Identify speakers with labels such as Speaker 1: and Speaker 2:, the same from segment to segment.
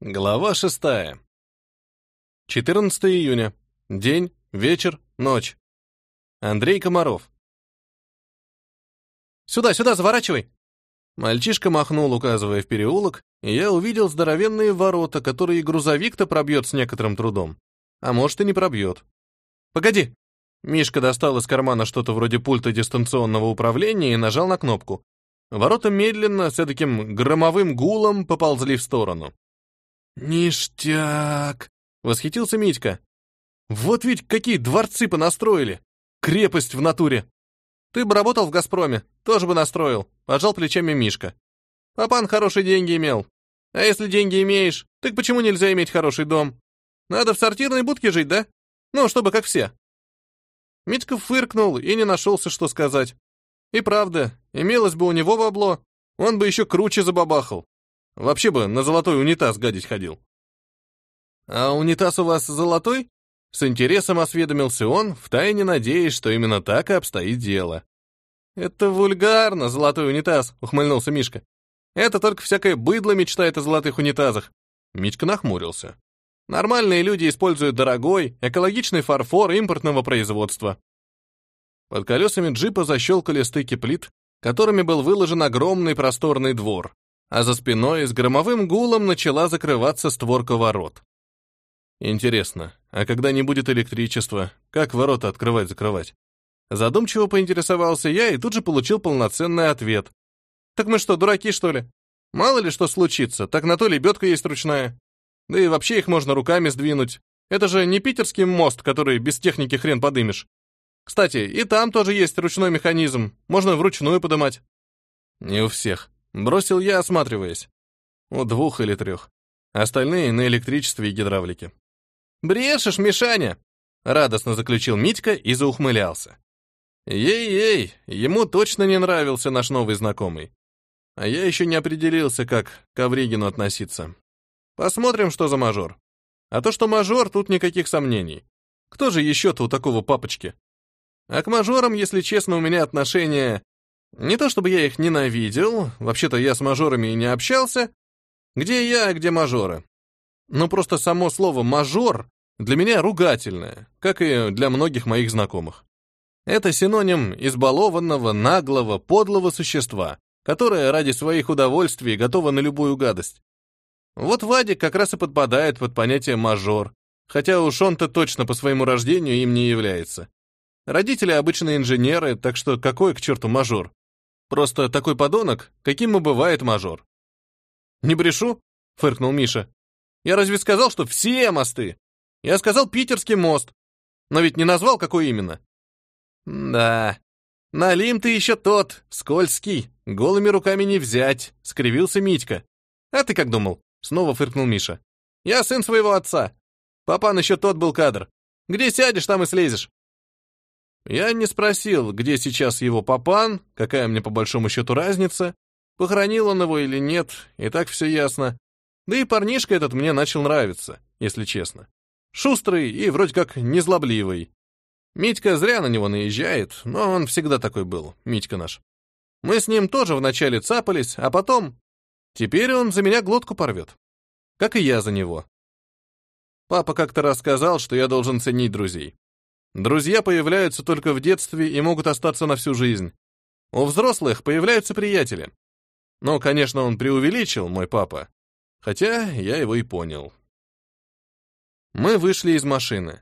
Speaker 1: Глава шестая. 14 июня. День, вечер, ночь. Андрей Комаров.
Speaker 2: «Сюда, сюда, заворачивай!»
Speaker 1: Мальчишка махнул, указывая в переулок, и я увидел здоровенные ворота, которые грузовик-то пробьет с некоторым трудом. А может, и не пробьет.
Speaker 2: «Погоди!»
Speaker 1: Мишка достал из кармана что-то вроде пульта дистанционного управления и нажал на кнопку. Ворота медленно, с таким громовым гулом, поползли в сторону.
Speaker 2: «Ништяк!»
Speaker 1: — восхитился Митька. «Вот ведь какие дворцы понастроили! Крепость в натуре!» «Ты бы работал в «Газпроме», тоже бы настроил», — пожал плечами Мишка. «Папан хорошие деньги имел. А если деньги имеешь, так почему нельзя иметь хороший дом? Надо в сортирной будке жить, да? Ну, чтобы как все». Митька фыркнул и не нашелся, что сказать. И правда, имелось бы у него бабло, он бы еще круче забабахал. Вообще бы на золотой унитаз гадить ходил. «А унитаз у вас золотой?» С интересом осведомился он, втайне надеясь, что именно так и обстоит дело. «Это вульгарно, золотой унитаз», — ухмыльнулся Мишка. «Это только всякое быдло мечтает о золотых унитазах». Мичка нахмурился. «Нормальные люди используют дорогой, экологичный фарфор импортного производства». Под колесами джипа защелкали стыки плит, которыми был выложен огромный просторный двор, а за спиной с громовым гулом начала закрываться створка ворот. Интересно, а когда не будет электричества, как ворота открывать-закрывать? Задумчиво поинтересовался я и тут же получил полноценный ответ. Так мы что, дураки, что ли? Мало ли что случится, так на то лебедка есть ручная. Да и вообще их можно руками сдвинуть. Это же не питерский мост, который без техники хрен подымешь. Кстати, и там тоже есть ручной механизм, можно вручную подымать. Не у всех. Бросил я, осматриваясь. У двух или трех. Остальные на электричестве и гидравлике. «Брешешь, Мишаня!» — радостно заключил Митька и заухмылялся. Ей-ей, ему точно не нравился наш новый знакомый. А я еще не определился, как к Авригину относиться. Посмотрим, что за мажор. А то, что мажор, тут никаких сомнений. Кто же еще-то у такого папочки? А к мажорам, если честно, у меня отношения не то чтобы я их ненавидел, вообще-то я с мажорами и не общался. Где я, а где мажоры? Но просто само слово «мажор» для меня ругательное, как и для многих моих знакомых. Это синоним избалованного, наглого, подлого существа, которое ради своих удовольствий готово на любую гадость. Вот Вадик как раз и подпадает под понятие «мажор», хотя уж он-то точно по своему рождению им не является. Родители обычные инженеры, так что какой к черту мажор? Просто такой подонок, каким и бывает мажор. «Не брешу?» — фыркнул Миша. «Я разве сказал, что все мосты? Я сказал Питерский мост. Но ведь не назвал, какой именно». «Да, налим ты еще тот, скользкий, голыми руками не взять», — скривился Митька. «А ты как думал?» — снова фыркнул Миша. «Я сын своего отца. Папан еще тот был кадр. Где сядешь, там и слезешь. Я не спросил, где сейчас его папан, какая мне по большому счету разница, похоронил он его или нет, и так все ясно. Да и парнишка этот мне начал нравиться, если честно. Шустрый и вроде как незлобливый. Митька зря на него наезжает, но он всегда такой был, Митька наш. Мы с ним тоже вначале цапались, а потом... Теперь он за меня глотку порвет. Как и я за него. Папа как-то рассказал, что я должен ценить друзей. Друзья появляются только в детстве и могут остаться на всю жизнь. У взрослых появляются приятели. Ну, конечно, он преувеличил, мой папа. Хотя я его и понял. Мы вышли из машины.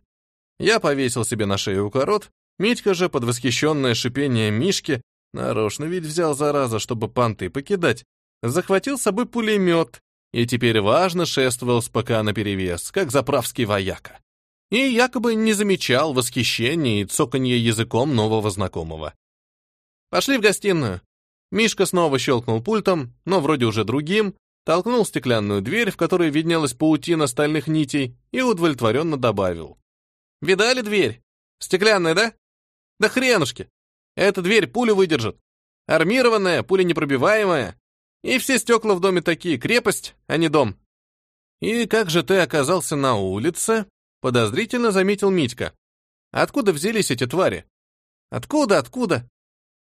Speaker 1: Я повесил себе на шею укорот, Митька же под восхищенное шипение Мишки, нарочно ведь взял зараза, чтобы понты покидать, захватил с собой пулемет и теперь важно шествовал с ПК наперевес, как заправский вояка и якобы не замечал восхищения и цоканья языком нового знакомого. Пошли в гостиную. Мишка снова щелкнул пультом, но вроде уже другим, толкнул стеклянную дверь, в которой виднелась паутина стальных нитей, и удовлетворенно добавил. «Видали дверь? Стеклянная, да? Да хренушки! Эта дверь пулю выдержит. Армированная, пуленепробиваемая. И все стекла в доме такие, крепость, а не дом. И как же ты оказался на улице?» Подозрительно заметил Митька. Откуда взялись эти твари? Откуда, откуда?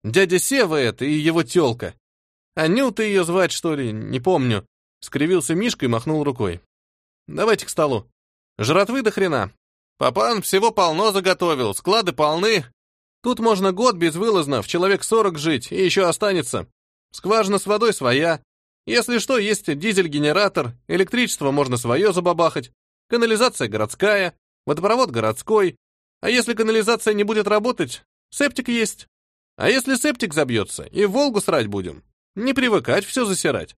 Speaker 1: Дядя Сева это и его тёлка. Анюта ее звать, что ли, не помню. Скривился Мишка и махнул рукой. Давайте к столу. Жратвы до хрена. Папан всего полно заготовил, склады полны. Тут можно год безвылазно, в человек сорок жить, и еще останется. Скважина с водой своя. Если что, есть дизель-генератор, электричество можно свое забабахать, канализация городская, водопровод городской. А если канализация не будет работать, септик есть. А если септик забьется, и Волгу срать будем? Не привыкать все засирать.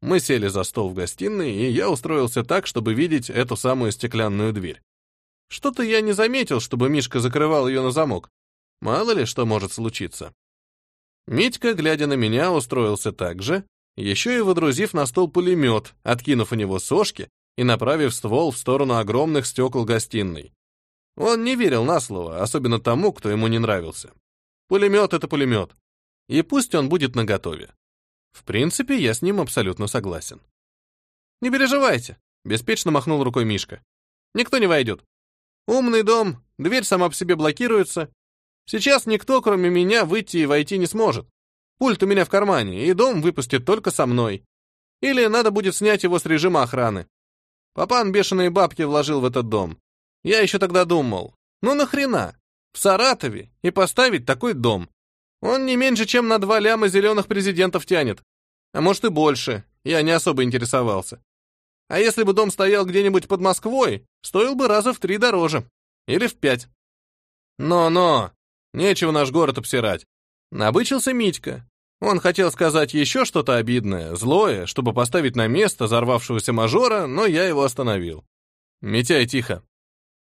Speaker 1: Мы сели за стол в гостиной, и я устроился так, чтобы видеть эту самую стеклянную дверь. Что-то я не заметил, чтобы Мишка закрывал ее на замок. Мало ли, что может случиться. Митька, глядя на меня, устроился так же, еще и водрузив на стол пулемет, откинув у него сошки и направив ствол в сторону огромных стекол гостиной. Он не верил на слово, особенно тому, кто ему не нравился. Пулемет — это пулемет. И пусть он будет наготове. В принципе, я с ним абсолютно согласен. «Не переживайте», — беспечно махнул рукой Мишка. «Никто не войдет. Умный дом, дверь сама по себе блокируется. Сейчас никто, кроме меня, выйти и войти не сможет. Пульт у меня в кармане, и дом выпустит только со мной. Или надо будет снять его с режима охраны. Папан бешеные бабки вложил в этот дом. Я еще тогда думал, ну нахрена? В Саратове и поставить такой дом. Он не меньше, чем на два ляма зеленых президентов тянет. А может и больше, я не особо интересовался. А если бы дом стоял где-нибудь под Москвой, стоил бы раза в три дороже. Или в пять. Но-но, нечего наш город обсирать. Набычился Митька. Он хотел сказать еще что-то обидное, злое, чтобы поставить на место взорвавшегося мажора, но я его остановил. Митяй, тихо.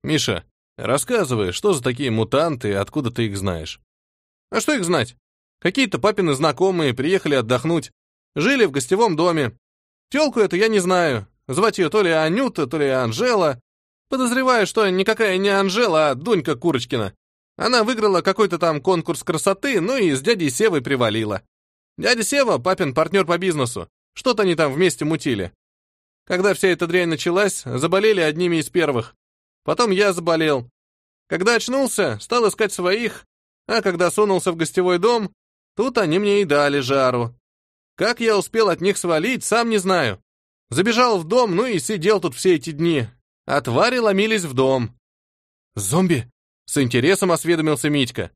Speaker 1: Миша, рассказывай, что за такие мутанты и откуда ты их знаешь? А что их знать? Какие-то папины знакомые приехали отдохнуть. Жили в гостевом доме. Телку эту я не знаю. Звать ее то ли Анюта, то ли Анжела. Подозреваю, что никакая не Анжела, а Дунька Курочкина. Она выиграла какой-то там конкурс красоты, ну и с дядей Севой привалила. Дядя Сева, папин партнер по бизнесу. Что-то они там вместе мутили. Когда вся эта дрянь началась, заболели одними из первых. Потом я заболел. Когда очнулся, стал искать своих, а когда сунулся в гостевой дом, тут они мне и дали жару. Как я успел от них свалить, сам не знаю. Забежал в дом, ну и сидел тут все эти дни. А твари ломились в дом. «Зомби?» — с интересом осведомился Митька.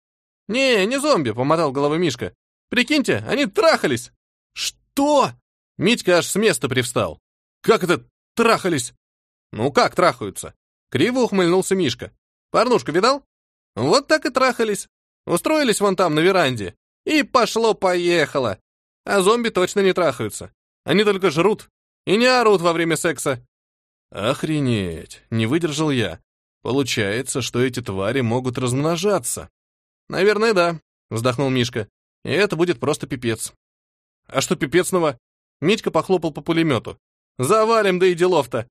Speaker 1: «Не, не зомби», — помотал головой Мишка. «Прикиньте, они трахались!» «Что?» Митька аж с места привстал. «Как это трахались?» «Ну как трахаются?» Криво ухмыльнулся Мишка. «Порнушку видал?» «Вот так и трахались. Устроились вон там, на веранде. И пошло-поехало. А зомби точно не трахаются. Они только жрут. И не орут во время секса. Охренеть, не выдержал я. Получается, что эти твари могут размножаться. Наверное, да, вздохнул Мишка. И это будет просто пипец. А что пипецного? Митька похлопал по пулемету. Завалим, да и делов-то.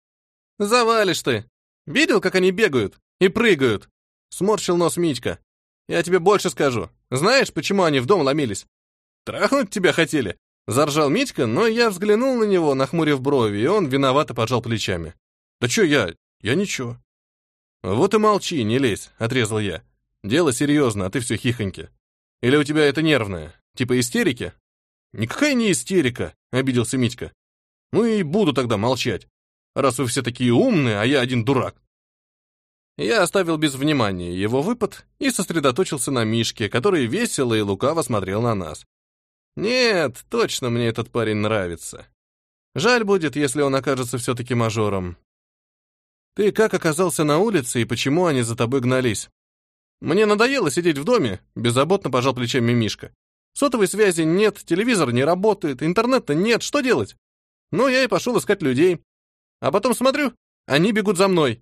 Speaker 1: Завалишь ты. Видел, как они бегают и прыгают? Сморщил нос Митька. Я тебе больше скажу. Знаешь, почему они в дом ломились? Трахнуть тебя хотели. Заржал Митька, но я взглянул на него, нахмурив брови, и он виновато пожал плечами. Да что я? Я ничего. Вот и молчи, не лезь, отрезал я. Дело серьезно, а ты все хихоньки. Или у тебя это нервное? Типа истерики? Никакая не истерика, обиделся Митька. Ну и буду тогда молчать. Раз вы все такие умные, а я один дурак. Я оставил без внимания его выпад и сосредоточился на Мишке, который весело и лукаво смотрел на нас. Нет, точно мне этот парень нравится. Жаль будет, если он окажется все-таки мажором. Ты как оказался на улице и почему они за тобой гнались? Мне надоело сидеть в доме, беззаботно пожал плечами Мишка. Сотовой связи нет, телевизор не работает, интернета нет, что делать? Ну, я и пошел искать людей. А потом смотрю, они бегут за мной.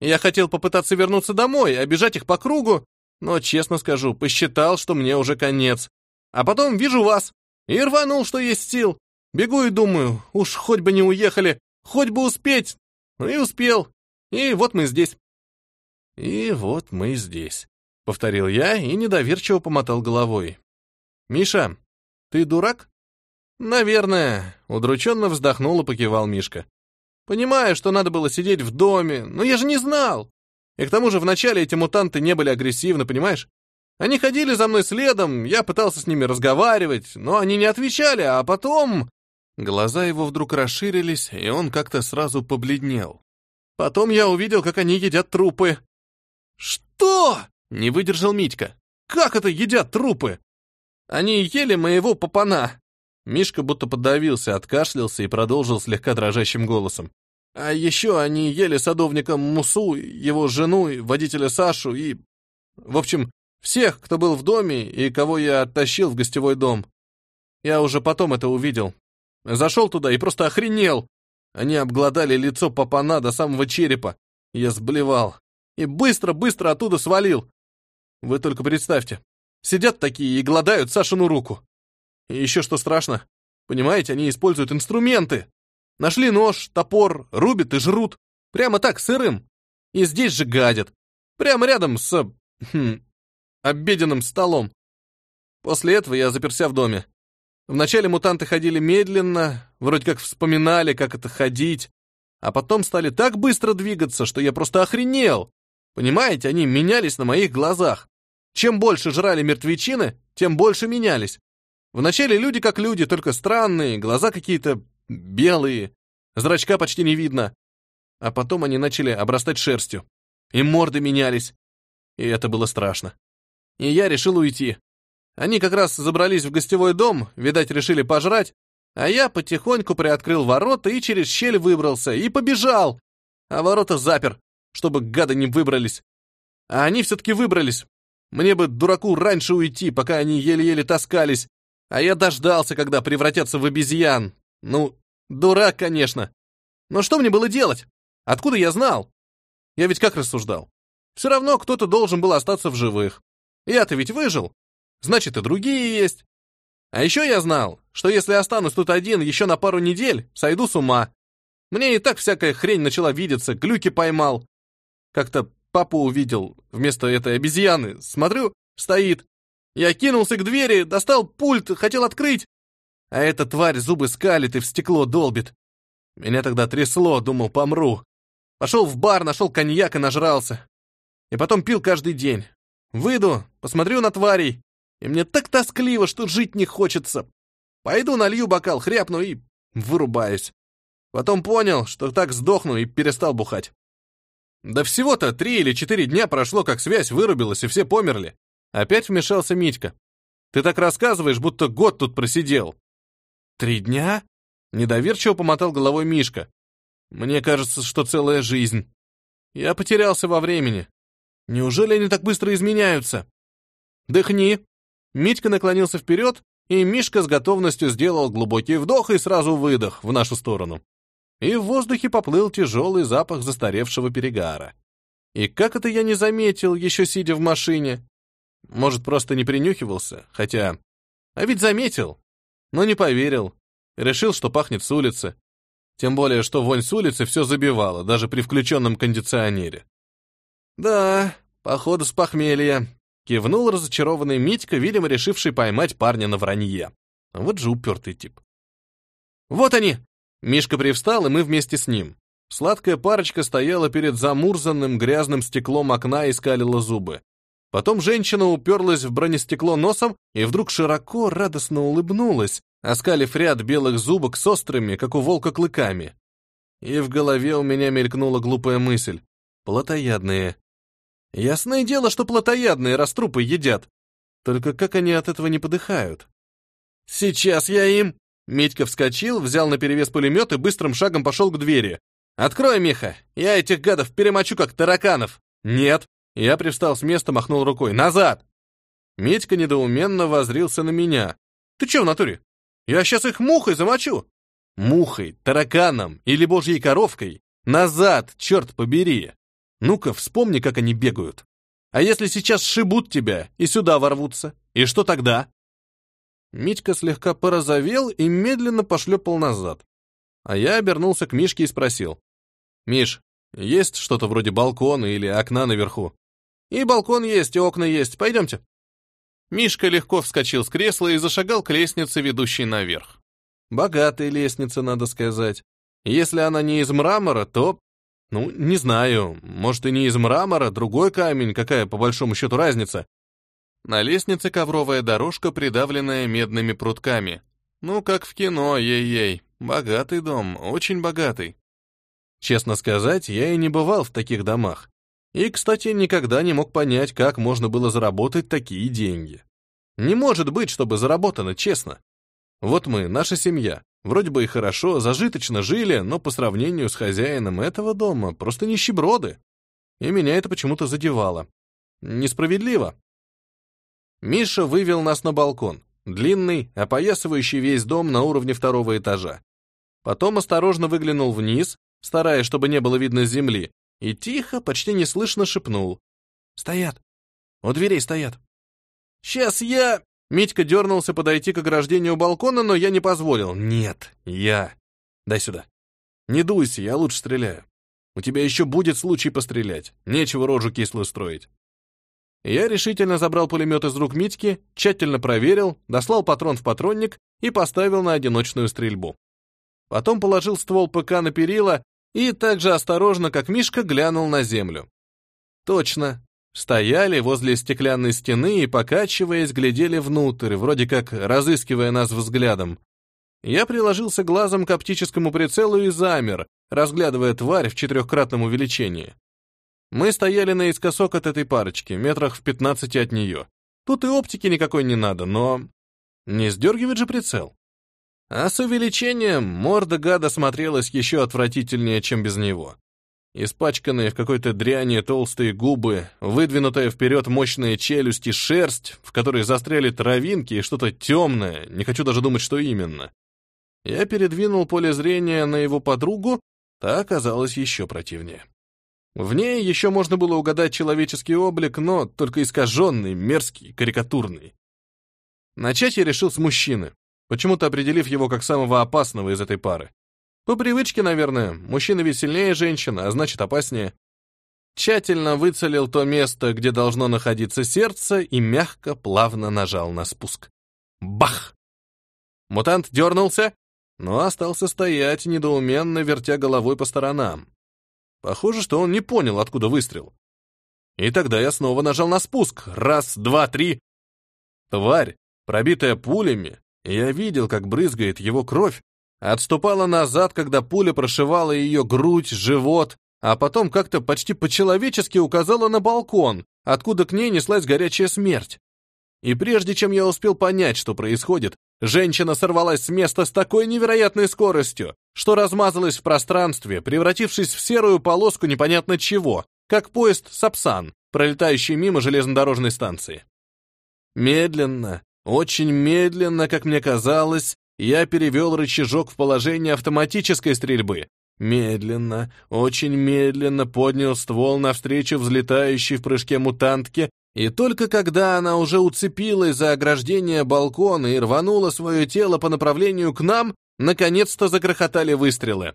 Speaker 1: Я хотел попытаться вернуться домой, обижать их по кругу, но, честно скажу, посчитал, что мне уже конец. А потом вижу вас. И рванул, что есть сил. Бегу и думаю, уж хоть бы не уехали, хоть бы успеть. Ну и успел. И вот мы здесь. И вот мы здесь, повторил я и недоверчиво помотал головой. Миша, ты дурак? Наверное, удрученно вздохнул и покивал Мишка. Понимаю, что надо было сидеть в доме, но я же не знал. И к тому же вначале эти мутанты не были агрессивны, понимаешь? Они ходили за мной следом, я пытался с ними разговаривать, но они не отвечали, а потом... Глаза его вдруг расширились, и он как-то сразу побледнел. Потом я увидел, как они едят трупы. «Что?» — не выдержал Митька. «Как это едят трупы?» «Они ели моего попана». Мишка будто подавился, откашлялся и продолжил слегка дрожащим голосом. «А еще они ели садовника Мусу, его жену, водителя Сашу и... В общем, всех, кто был в доме и кого я оттащил в гостевой дом. Я уже потом это увидел. Зашел туда и просто охренел. Они обглодали лицо папана до самого черепа. Я сблевал. И быстро-быстро оттуда свалил. Вы только представьте. Сидят такие и гладают Сашину руку. И еще что страшно. Понимаете, они используют инструменты. Нашли нож, топор, рубят и жрут. Прямо так, сырым. И здесь же гадят. Прямо рядом с... Хм, обеденным столом. После этого я заперся в доме. Вначале мутанты ходили медленно, вроде как вспоминали, как это ходить, а потом стали так быстро двигаться, что я просто охренел. Понимаете, они менялись на моих глазах. Чем больше жрали мертвечины, тем больше менялись. Вначале люди как люди, только странные, глаза какие-то белые, зрачка почти не видно. А потом они начали обрастать шерстью. И морды менялись. И это было страшно. И я решил уйти. Они как раз забрались в гостевой дом, видать, решили пожрать, а я потихоньку приоткрыл ворота и через щель выбрался, и побежал. А ворота запер, чтобы гады не выбрались. А они все-таки выбрались. Мне бы, дураку, раньше уйти, пока они еле-еле таскались. А я дождался, когда превратятся в обезьян. Ну, дурак, конечно. Но что мне было делать? Откуда я знал? Я ведь как рассуждал? Все равно кто-то должен был остаться в живых. Я-то ведь выжил. Значит, и другие есть. А еще я знал, что если останусь тут один еще на пару недель, сойду с ума. Мне и так всякая хрень начала видеться, глюки поймал. Как-то папу увидел вместо этой обезьяны. Смотрю, стоит. Я кинулся к двери, достал пульт, хотел открыть. А эта тварь зубы скалит и в стекло долбит. Меня тогда трясло, думал, помру. Пошел в бар, нашел коньяк и нажрался. И потом пил каждый день. Выйду, посмотрю на тварей, и мне так тоскливо, что жить не хочется. Пойду налью бокал, хряпну и вырубаюсь. Потом понял, что так сдохну и перестал бухать. Да всего-то три или четыре дня прошло, как связь вырубилась, и все померли. Опять вмешался Митька. Ты так рассказываешь, будто год тут просидел. Три дня? Недоверчиво помотал головой Мишка. Мне кажется, что целая жизнь. Я потерялся во времени. Неужели они так быстро изменяются? Дыхни. Митька наклонился вперед, и Мишка с готовностью сделал глубокий вдох и сразу выдох в нашу сторону. И в воздухе поплыл тяжелый запах застаревшего перегара. И как это я не заметил, еще сидя в машине? Может, просто не принюхивался, хотя... А ведь заметил, но не поверил. Решил, что пахнет с улицы. Тем более, что вонь с улицы все забивала, даже при включенном кондиционере. «Да, походу с похмелья», — кивнул разочарованный Митька, видимо, решивший поймать парня на вранье. Вот же упертый тип. «Вот они!» Мишка привстал, и мы вместе с ним. Сладкая парочка стояла перед замурзанным грязным стеклом окна и скалила зубы. Потом женщина уперлась в бронестекло носом и вдруг широко, радостно улыбнулась, оскалив ряд белых зубок с острыми, как у волка, клыками. И в голове у меня мелькнула глупая мысль. Плотоядные. Ясное дело, что плотоядные раструпы едят. Только как они от этого не подыхают? Сейчас я им... Митька вскочил, взял на перевес пулемет и быстрым шагом пошел к двери. «Открой, Миха! Я этих гадов перемочу, как тараканов!» «Нет!» Я привстал с места, махнул рукой. «Назад!» Митька недоуменно возрился на меня. «Ты че в натуре? Я сейчас их мухой замочу!» «Мухой, тараканом или божьей коровкой? Назад, черт побери!» Ну-ка, вспомни, как они бегают. А если сейчас шибут тебя и сюда ворвутся? И что тогда?» Митька слегка порозовел и медленно пошлепал назад. А я обернулся к Мишке и спросил. «Миш, есть что-то вроде балкона или окна наверху?» «И балкон есть, и окна есть. Пойдемте». Мишка легко вскочил с кресла и зашагал к лестнице, ведущей наверх. Богатая лестница, надо сказать. Если она не из мрамора, то ну, не знаю, может и не из мрамора, другой камень, какая по большому счету разница. На лестнице ковровая дорожка, придавленная медными прутками. Ну, как в кино, ей-ей. Богатый дом, очень богатый. Честно сказать, я и не бывал в таких домах. И, кстати, никогда не мог понять, как можно было заработать такие деньги. Не может быть, чтобы заработано честно. Вот мы, наша семья, вроде бы и хорошо, зажиточно жили, но по сравнению с хозяином этого дома просто нищеброды. И меня это почему-то задевало. Несправедливо. Миша вывел нас на балкон, длинный, опоясывающий весь дом на уровне второго этажа. Потом осторожно выглянул вниз, стараясь, чтобы не было видно земли, и тихо, почти неслышно шепнул. «Стоят! У дверей стоят!» «Сейчас я...» Митька дернулся подойти к ограждению балкона, но я не позволил. «Нет, я. Дай сюда. Не дуйся, я лучше стреляю. У тебя еще будет случай пострелять. Нечего рожу кислую строить». Я решительно забрал пулемет из рук Митьки, тщательно проверил, дослал патрон в патронник и поставил на одиночную стрельбу. Потом положил ствол ПК на перила и так же осторожно, как Мишка, глянул на землю. Точно. Стояли возле стеклянной стены и, покачиваясь, глядели внутрь, вроде как разыскивая нас взглядом. Я приложился глазом к оптическому прицелу и замер, разглядывая тварь в четырехкратном увеличении. Мы стояли наискосок от этой парочки, метрах в пятнадцати от нее. Тут и оптики никакой не надо, но... Не сдергивает же прицел. А с увеличением морда гада смотрелась еще отвратительнее, чем без него. Испачканные в какой-то дряни толстые губы, выдвинутая вперед мощная челюсть и шерсть, в которой застряли травинки и что-то темное, не хочу даже думать, что именно. Я передвинул поле зрения на его подругу, та оказалась еще противнее. В ней еще можно было угадать человеческий облик, но только искаженный, мерзкий, карикатурный. Начать я решил с мужчины почему-то определив его как самого опасного из этой пары. По привычке, наверное, мужчина ведь сильнее женщины, а значит опаснее. Тщательно выцелил то место, где должно находиться сердце, и мягко, плавно нажал на спуск. Бах! Мутант дернулся, но остался стоять, недоуменно вертя головой по сторонам. Похоже, что он не понял, откуда выстрел. И тогда я снова нажал на спуск. Раз, два, три. Тварь, пробитая пулями, я видел, как брызгает его кровь, отступала назад, когда пуля прошивала ее грудь, живот, а потом как-то почти по-человечески указала на балкон, откуда к ней неслась горячая смерть. И прежде чем я успел понять, что происходит, женщина сорвалась с места с такой невероятной скоростью, что размазалась в пространстве, превратившись в серую полоску непонятно чего, как поезд «Сапсан», пролетающий мимо железнодорожной станции. Медленно, очень медленно, как мне казалось, я перевел рычажок в положение автоматической стрельбы. Медленно, очень медленно поднял ствол навстречу взлетающей в прыжке мутантке, и только когда она уже уцепилась за ограждение балкона и рванула свое тело по направлению к нам, наконец-то загрохотали выстрелы.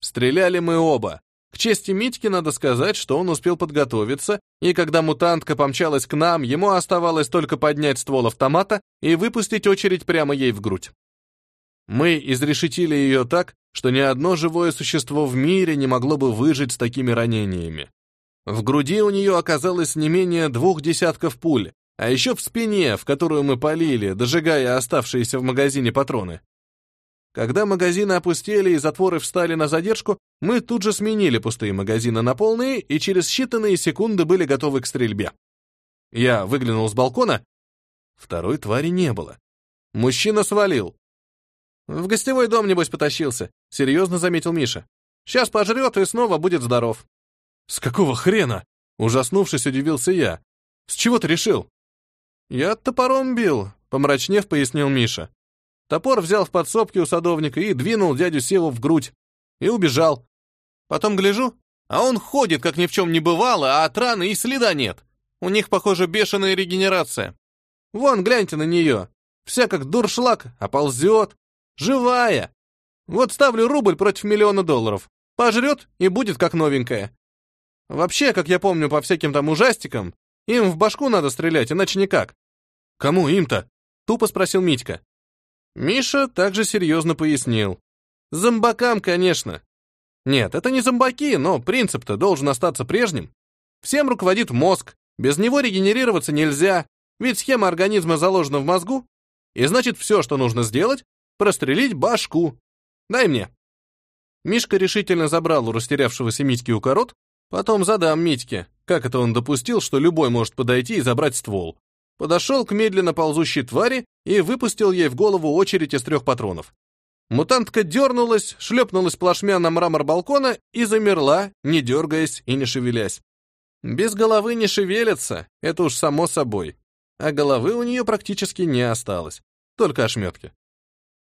Speaker 1: Стреляли мы оба, к чести Митьки надо сказать, что он успел подготовиться, и когда мутантка помчалась к нам, ему оставалось только поднять ствол автомата и выпустить очередь прямо ей в грудь. Мы изрешетили ее так, что ни одно живое существо в мире не могло бы выжить с такими ранениями. В груди у нее оказалось не менее двух десятков пуль, а еще в спине, в которую мы полили, дожигая оставшиеся в магазине патроны. Когда магазины опустели и затворы встали на задержку, мы тут же сменили пустые магазины на полные и через считанные секунды были готовы к стрельбе. Я выглянул с балкона. Второй твари не было. Мужчина свалил. В гостевой дом, небось, потащился, серьезно заметил Миша. Сейчас пожрет и снова будет здоров. С какого хрена? Ужаснувшись, удивился я. С чего ты решил? Я топором бил, помрачнев, пояснил Миша. Топор взял в подсобке у садовника и двинул дядю Севу в грудь. И убежал. Потом гляжу, а он ходит, как ни в чем не бывало, а от раны и следа нет. У них, похоже, бешеная регенерация. Вон, гляньте на нее. Вся как дуршлаг, а ползет. Живая. Вот ставлю рубль против миллиона долларов. Пожрет и будет как новенькая. Вообще, как я помню по всяким там ужастикам, им в башку надо стрелять, иначе никак. Кому им-то? Тупо спросил Митька. Миша также серьезно пояснил. Зомбакам, конечно. Нет, это не зомбаки, но принцип-то должен остаться прежним. Всем руководит мозг, без него регенерироваться нельзя, ведь схема организма заложена в мозгу, и значит все, что нужно сделать, прострелить башку. Дай мне. Мишка решительно забрал у растерявшегося Митьки укорот, потом задам Митьке, как это он допустил, что любой может подойти и забрать ствол. Подошел к медленно ползущей твари и выпустил ей в голову очередь из трех патронов. Мутантка дернулась, шлепнулась плашмя на мрамор балкона и замерла, не дергаясь и не шевелясь. Без головы не шевелится, это уж само собой. А головы у нее практически не осталось, только ошметки.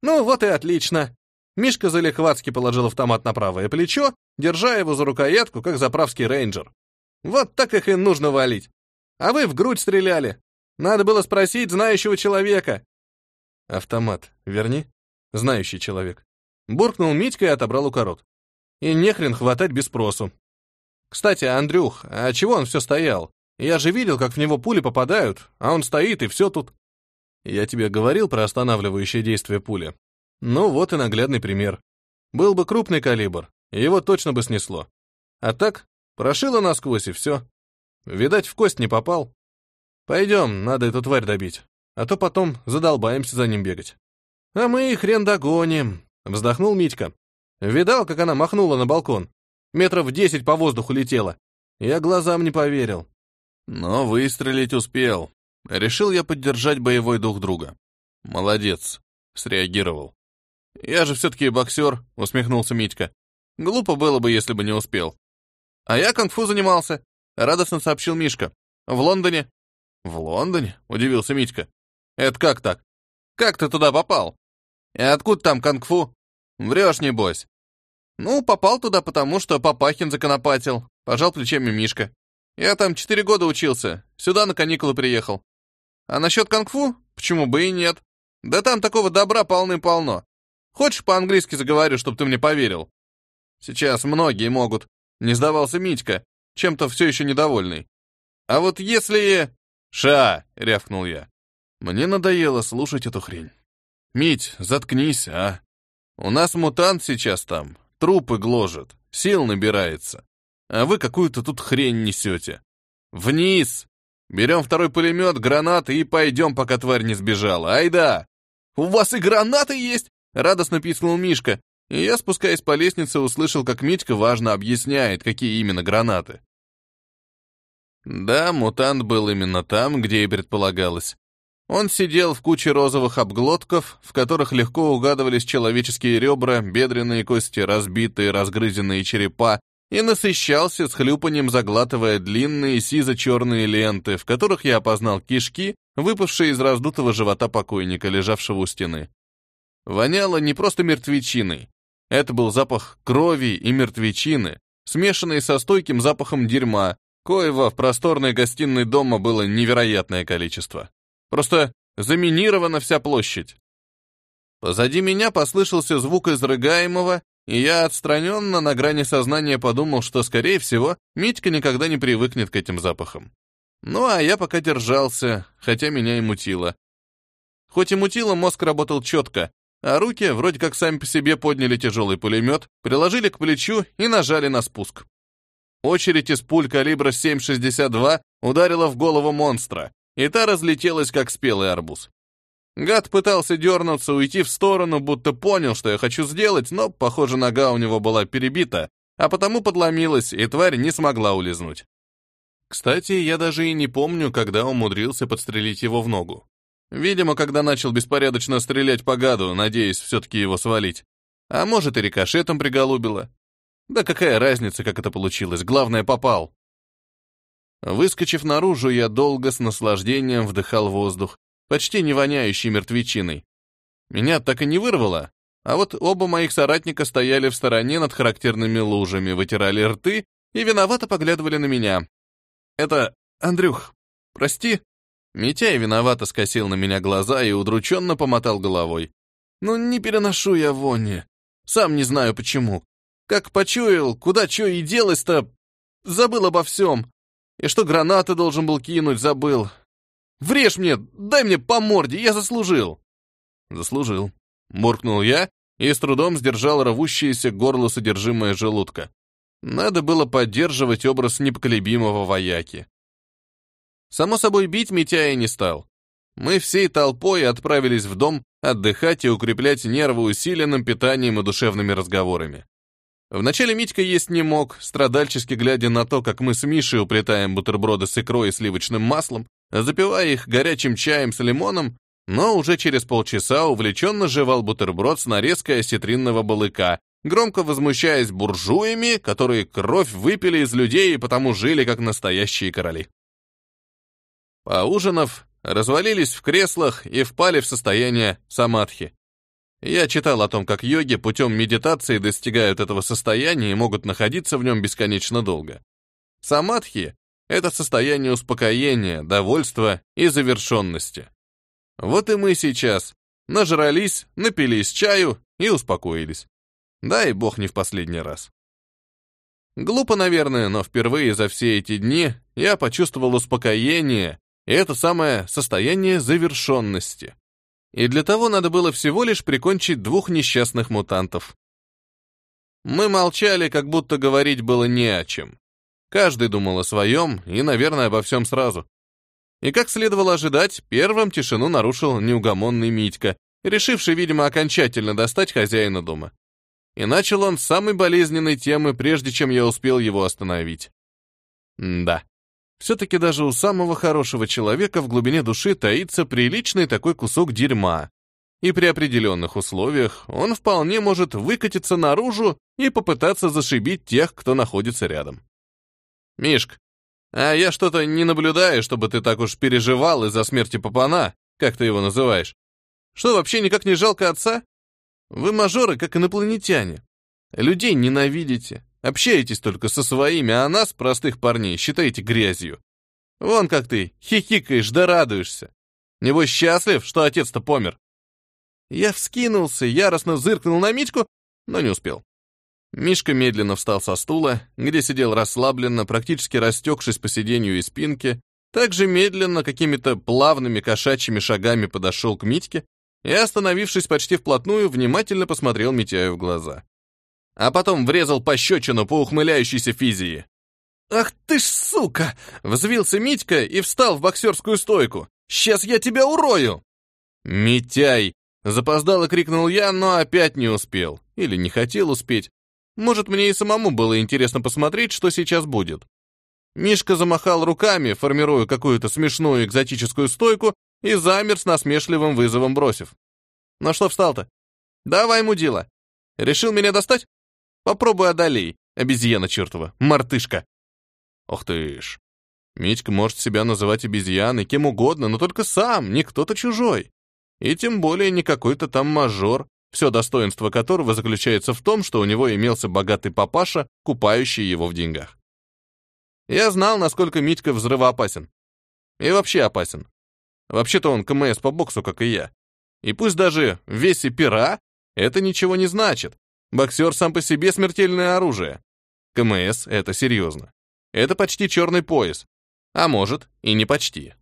Speaker 1: Ну вот и отлично. Мишка залихватски положил автомат на правое плечо, держа его за рукоятку, как заправский рейнджер. Вот так их и нужно валить. А вы в грудь стреляли. Надо было спросить знающего человека. Автомат, верни. Знающий человек. Буркнул Митька и отобрал укорот. И нехрен хватать без спросу. Кстати, Андрюх, а чего он все стоял? Я же видел, как в него пули попадают, а он стоит, и все тут. Я тебе говорил про останавливающее действие пули. Ну вот и наглядный пример. Был бы крупный калибр, его точно бы снесло. А так, прошило насквозь и все. Видать, в кость не попал. Пойдем, надо эту тварь добить, а то потом задолбаемся за ним бегать. А мы и хрен догоним, вздохнул Митька. Видал, как она махнула на балкон? Метров десять по воздуху летела. Я глазам не поверил. Но выстрелить успел. Решил я поддержать боевой дух друга. Молодец, среагировал. Я же все-таки боксер, усмехнулся Митька. Глупо было бы, если бы не успел. А я кунг-фу занимался, радостно сообщил Мишка. В Лондоне. В Лондоне? Удивился Митька. Это как так? Как ты туда попал? И откуда там кунг-фу? Врешь, небось. Ну, попал туда, потому что Папахин законопатил. Пожал плечами Мишка. Я там четыре года учился, сюда на каникулы приехал. А насчет кунг-фу? Почему бы и нет? Да там такого добра полны-полно. Хочешь, по-английски заговорю, чтобы ты мне поверил? Сейчас многие могут. Не сдавался Митька, чем-то все еще недовольный. А вот если... «Ша!» — рявкнул я. Мне надоело слушать эту хрень. «Мить, заткнись, а! У нас мутант сейчас там, трупы гложет, сил набирается. А вы какую-то тут хрень несете. Вниз! Берем второй пулемет, гранаты и пойдем, пока тварь не сбежала. Айда! У вас и гранаты есть? Радостно пискнул Мишка, и я, спускаясь по лестнице, услышал, как Митька важно объясняет, какие именно гранаты. Да, мутант был именно там, где и предполагалось. Он сидел в куче розовых обглотков, в которых легко угадывались человеческие ребра, бедренные кости, разбитые, разгрызенные черепа, и насыщался с хлюпанием, заглатывая длинные сизо-черные ленты, в которых я опознал кишки, выпавшие из раздутого живота покойника, лежавшего у стены. Воняло не просто мертвечиной. Это был запах крови и мертвечины, смешанный со стойким запахом дерьма, коего в просторной гостиной дома было невероятное количество. Просто заминирована вся площадь. Позади меня послышался звук изрыгаемого, и я отстраненно на грани сознания подумал, что, скорее всего, Митька никогда не привыкнет к этим запахам. Ну, а я пока держался, хотя меня и мутило. Хоть и мутило, мозг работал четко, а руки вроде как сами по себе подняли тяжелый пулемет, приложили к плечу и нажали на спуск. Очередь из пуль калибра 7,62 ударила в голову монстра, и та разлетелась, как спелый арбуз. Гад пытался дернуться, уйти в сторону, будто понял, что я хочу сделать, но, похоже, нога у него была перебита, а потому подломилась, и тварь не смогла улизнуть. Кстати, я даже и не помню, когда умудрился подстрелить его в ногу. Видимо, когда начал беспорядочно стрелять по гаду, надеясь все-таки его свалить. А может, и рикошетом приголубило. Да какая разница, как это получилось, главное, попал. Выскочив наружу, я долго с наслаждением вдыхал воздух, почти не воняющий мертвечиной. Меня так и не вырвало, а вот оба моих соратника стояли в стороне над характерными лужами, вытирали рты и виновато поглядывали на меня. Это... Андрюх, прости, Митяй виновато скосил на меня глаза и удрученно помотал головой. «Ну, не переношу я вони. Сам не знаю почему. Как почуял, куда чё и делось-то, забыл обо всем. И что гранаты должен был кинуть, забыл. Врежь мне, дай мне по морде, я заслужил». «Заслужил», — буркнул я и с трудом сдержал рвущееся горло содержимое желудка. Надо было поддерживать образ непоколебимого вояки. Само собой, бить Митяя не стал. мы всей толпой отправились в дом отдыхать и укреплять нервы усиленным питанием и душевными разговорами. Вначале Митька есть не мог, страдальчески глядя на то, как мы с Мишей уплетаем бутерброды с икрой и сливочным маслом, запивая их горячим чаем с лимоном, но уже через полчаса увлеченно жевал бутерброд с нарезкой осетринного балыка, громко возмущаясь буржуями, которые кровь выпили из людей и потому жили как настоящие короли. Поужинав, развалились в креслах и впали в состояние самадхи. Я читал о том, как йоги путем медитации достигают этого состояния и могут находиться в нем бесконечно долго. Самадхи — это состояние успокоения, довольства и завершенности. Вот и мы сейчас нажрались, напились чаю и успокоились. Дай бог не в последний раз. Глупо, наверное, но впервые за все эти дни я почувствовал успокоение и это самое состояние завершенности. И для того надо было всего лишь прикончить двух несчастных мутантов. Мы молчали, как будто говорить было не о чем. Каждый думал о своем и, наверное, обо всем сразу. И, как следовало ожидать, первым тишину нарушил неугомонный Митька, решивший, видимо, окончательно достать хозяина дома. И начал он с самой болезненной темы, прежде чем я успел его остановить. М да. Все-таки даже у самого хорошего человека в глубине души таится приличный такой кусок дерьма. И при определенных условиях он вполне может выкатиться наружу и попытаться зашибить тех, кто находится рядом. Мишк, а я что-то не наблюдаю, чтобы ты так уж переживал из-за смерти Папана, как ты его называешь. Что, вообще никак не жалко отца? Вы мажоры, как инопланетяне. Людей ненавидите, Общаетесь только со своими, а нас, простых парней, считаете грязью. Вон как ты, хихикаешь да радуешься. Небось счастлив, что отец-то помер. Я вскинулся, яростно зыркнул на Митьку, но не успел. Мишка медленно встал со стула, где сидел расслабленно, практически растекшись по сиденью и спинке, также медленно, какими-то плавными кошачьими шагами подошел к Митьке и, остановившись почти вплотную, внимательно посмотрел Митяю в глаза а потом врезал пощечину по ухмыляющейся физии. «Ах ты ж сука!» — взвился Митька и встал в боксерскую стойку. «Сейчас я тебя урою!» «Митяй!» — запоздало крикнул я, но опять не успел. Или не хотел успеть. Может, мне и самому было интересно посмотреть, что сейчас будет. Мишка замахал руками, формируя какую-то смешную экзотическую стойку, и замер с насмешливым вызовом бросив. «Ну что встал-то? Давай, мудила. Решил меня достать?» Попробуй одолей, обезьяна чертова, мартышка. Ох ты ж. Митька может себя называть обезьяной, кем угодно, но только сам, не кто-то чужой. И тем более не какой-то там мажор, все достоинство которого заключается в том, что у него имелся богатый папаша, купающий его в деньгах. Я знал, насколько Митька взрывоопасен. И вообще опасен. Вообще-то он КМС по боксу, как и я. И пусть даже весь и пера, это ничего не значит. Боксер сам по себе смертельное оружие. КМС — это серьезно. Это почти черный пояс. А может, и не почти.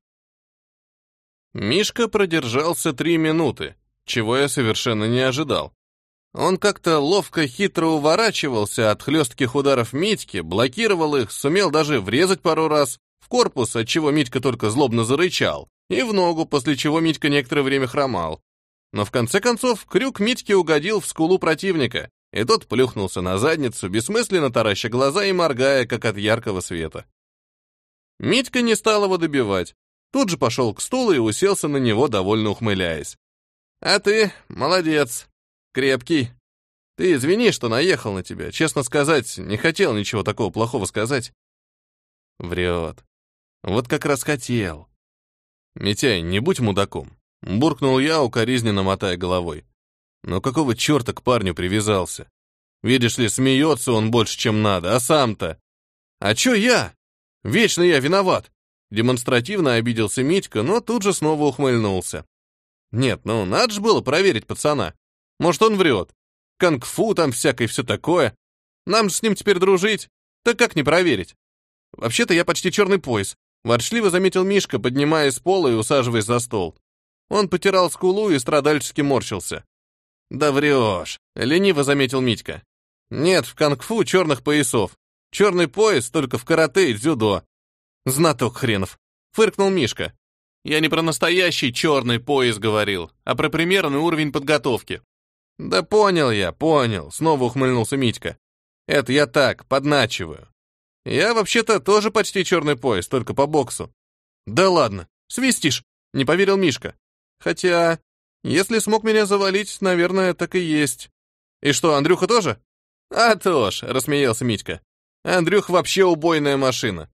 Speaker 1: Мишка продержался три минуты, чего я совершенно не ожидал. Он как-то ловко хитро уворачивался от хлестких ударов Митьки, блокировал их, сумел даже врезать пару раз в корпус, от чего Митька только злобно зарычал, и в ногу, после чего Митька некоторое время хромал. Но в конце концов крюк Митьки угодил в скулу противника, и тот плюхнулся на задницу, бессмысленно тараща глаза и моргая, как от яркого света. Митька не стал его добивать. Тут же пошел к стулу и уселся на него, довольно ухмыляясь. «А ты молодец, крепкий. Ты извини, что наехал на тебя. Честно сказать, не хотел ничего такого плохого сказать». Врет. Вот как раз хотел. «Митяй, не будь мудаком», — буркнул я, укоризненно мотая головой. Но какого черта к парню привязался? Видишь ли, смеется он больше, чем надо, а сам-то... А чё я? Вечно я виноват. Демонстративно обиделся Митька, но тут же снова ухмыльнулся. Нет, ну надо же было проверить пацана. Может, он врет. Канг-фу там всякое все такое. Нам же с ним теперь дружить. Так как не проверить? Вообще-то я почти черный пояс. Ворчливо заметил Мишка, поднимаясь с пола и усаживаясь за стол. Он потирал скулу и страдальчески морщился. «Да врешь», — лениво заметил Митька. «Нет в канг-фу черных поясов. Черный пояс только в карате и дзюдо». «Знаток хренов», — фыркнул Мишка. Я не про настоящий черный пояс говорил, а про примерный уровень подготовки. Да понял я, понял, снова ухмыльнулся Митька. Это я так, подначиваю. Я вообще-то тоже почти черный пояс, только по боксу. Да ладно, свистишь, не поверил Мишка. Хотя, если смог меня завалить, наверное, так и есть. И что, Андрюха тоже? А то ж, рассмеялся Митька. Андрюх вообще убойная машина.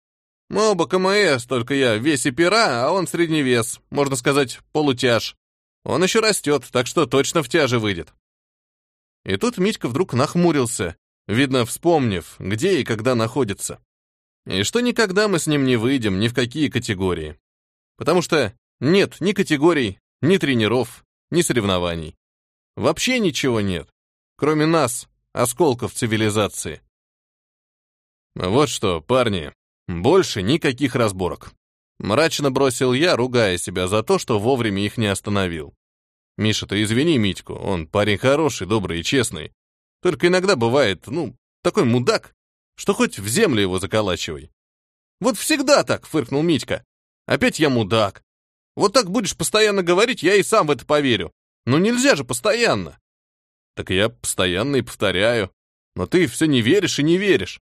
Speaker 1: Мы оба КМС, только я весь и пера, а он средний вес, можно сказать, полутяж. Он еще растет, так что точно в тяже выйдет. И тут Митька вдруг нахмурился, видно, вспомнив, где и когда находится. И что никогда мы с ним не выйдем ни в какие категории. Потому что нет ни категорий, ни тренеров, ни соревнований. Вообще ничего нет, кроме нас, осколков цивилизации. Вот что, парни, больше никаких разборок. Мрачно бросил я, ругая себя за то, что вовремя их не остановил. Миша, ты извини Митьку, он парень хороший, добрый и честный. Только иногда бывает, ну, такой мудак, что хоть в землю его заколачивай. Вот всегда так, фыркнул Митька. Опять я мудак. Вот так будешь постоянно говорить, я и сам в это поверю. Но нельзя же постоянно. Так я постоянно и повторяю. Но ты все не веришь и не веришь.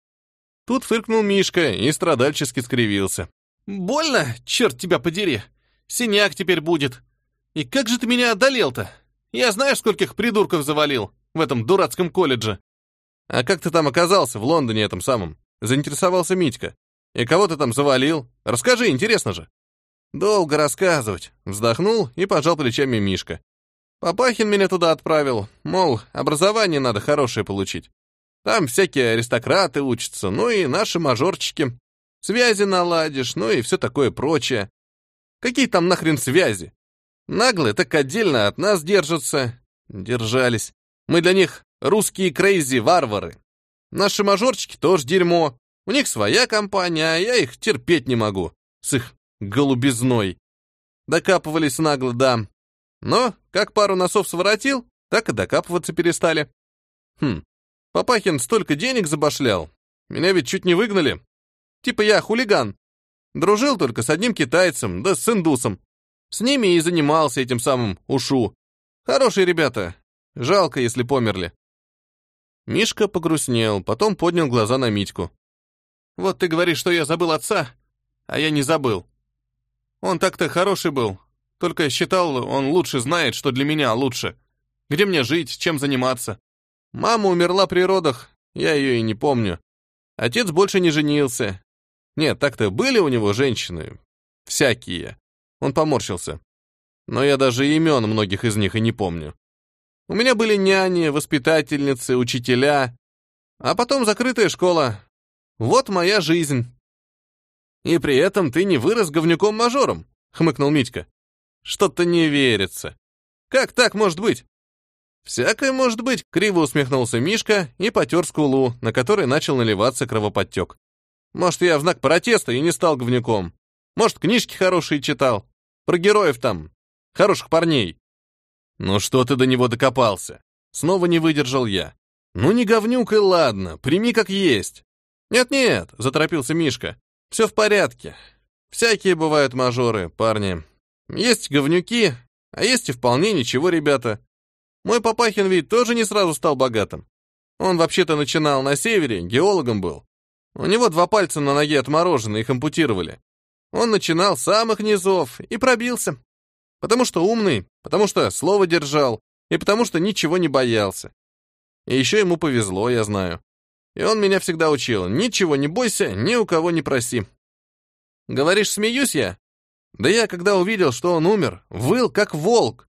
Speaker 1: Тут фыркнул Мишка и страдальчески скривился. «Больно? Черт тебя подери! Синяк теперь будет. И как же ты меня одолел-то? Я знаешь, скольких придурков завалил в этом дурацком колледже?» «А как ты там оказался, в Лондоне этом самом?» Заинтересовался Митька. «И кого ты там завалил? Расскажи, интересно же». «Долго рассказывать», — вздохнул и пожал плечами Мишка. «Папахин меня туда отправил, мол, образование надо хорошее получить. Там всякие аристократы учатся, ну и наши мажорчики. Связи наладишь, ну и все такое прочее. Какие там нахрен связи? Наглые так отдельно от нас держатся. Держались. Мы для них русские крейзи-варвары. Наши мажорчики тоже дерьмо. У них своя компания, а я их терпеть не могу. С их голубизной. Докапывались нагло, да. Но, как пару носов своротил, так и докапываться перестали. Хм, Папахин столько денег забашлял. Меня ведь чуть не выгнали. Типа я хулиган. Дружил только с одним китайцем, да с индусом. С ними и занимался этим самым ушу. Хорошие ребята. Жалко, если померли. Мишка погрустнел, потом поднял глаза на Митьку. «Вот ты говоришь, что я забыл отца, а я не забыл. Он так-то хороший был, только считал, он лучше знает, что для меня лучше. Где мне жить, чем заниматься. Мама умерла при родах, я ее и не помню. Отец больше не женился. Нет, так-то были у него женщины. Всякие. Он поморщился. Но я даже имен многих из них и не помню. У меня были няни, воспитательницы, учителя. А потом закрытая школа. Вот моя жизнь. И при этом ты не вырос говнюком-мажором, хмыкнул Митька. Что-то не верится. Как так может быть? «Всякое может быть», — криво усмехнулся Мишка и потер скулу, на которой начал наливаться кровоподтек. «Может, я в знак протеста и не стал говнюком. Может, книжки хорошие читал. Про героев там. Хороших парней». «Ну что ты до него докопался?» Снова не выдержал я. «Ну не говнюк и ладно, прими как есть». «Нет-нет», — заторопился Мишка. «Все в порядке. Всякие бывают мажоры, парни. Есть говнюки, а есть и вполне ничего ребята. Мой Папахин ведь тоже не сразу стал богатым. Он вообще-то начинал на севере, геологом был. У него два пальца на ноге отморожены, их ампутировали. Он начинал с самых низов и пробился. Потому что умный, потому что слово держал, и потому что ничего не боялся. И еще ему повезло, я знаю. И он меня всегда учил, ничего не бойся, ни у кого не проси. Говоришь, смеюсь я? Да я, когда увидел, что он умер, выл, как волк.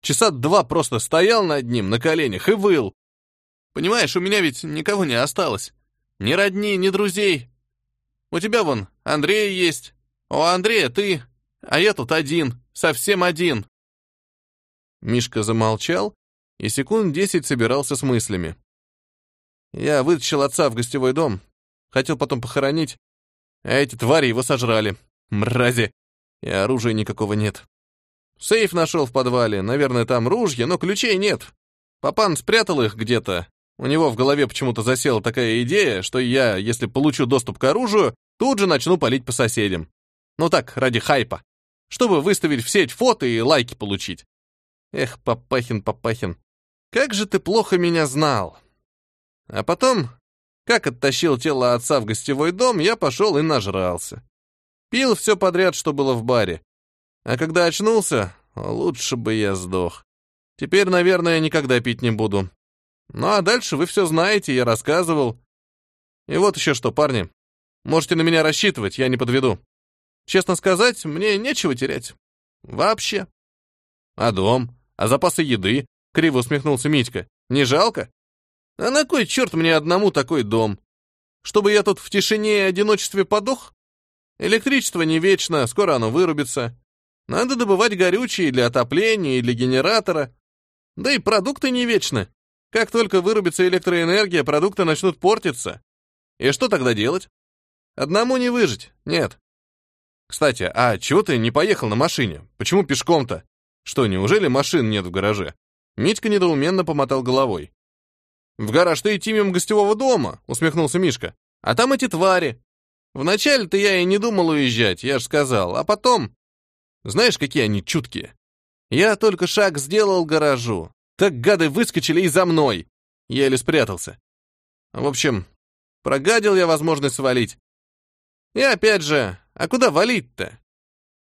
Speaker 1: Часа два просто стоял над ним на коленях и выл. Понимаешь, у меня ведь никого не осталось. Ни родни, ни друзей. У тебя вон Андрей есть. У Андрея ты. А я тут один, совсем один. Мишка замолчал и секунд десять собирался с мыслями. Я вытащил отца в гостевой дом. Хотел потом похоронить. А эти твари его сожрали. Мрази. И оружия никакого нет. Сейф нашел в подвале, наверное, там ружья, но ключей нет. Папан спрятал их где-то. У него в голове почему-то засела такая идея, что я, если получу доступ к оружию, тут же начну палить по соседям. Ну так, ради хайпа. чтобы выставить в сеть фото и лайки получить. Эх, Папахин, Папахин, как же ты плохо меня знал. А потом, как оттащил тело отца в гостевой дом, я пошел и нажрался. Пил все подряд, что было в баре. А когда очнулся, лучше бы я сдох. Теперь, наверное, никогда пить не буду. Ну а дальше вы все знаете, я рассказывал. И вот еще что, парни. Можете на меня рассчитывать, я не подведу. Честно сказать, мне нечего терять. Вообще. А дом? А запасы еды? Криво усмехнулся Митька. Не жалко? А на кой черт мне одному такой дом? Чтобы я тут в тишине и одиночестве подох? Электричество не вечно, скоро оно вырубится. Надо добывать горючее для отопления и для генератора. Да и продукты не вечны. Как только вырубится электроэнергия, продукты начнут портиться. И что тогда делать? Одному не выжить, нет. Кстати, а чего ты не поехал на машине? Почему пешком-то? Что, неужели машин нет в гараже? Митька недоуменно помотал головой. «В гараж-то идти мимо гостевого дома», — усмехнулся Мишка. «А там эти твари. Вначале-то я и не думал уезжать, я ж сказал, а потом... Знаешь, какие они чуткие? Я только шаг сделал гаражу. Так гады выскочили и за мной. Еле спрятался. В общем, прогадил я возможность свалить. И опять же, а куда валить-то?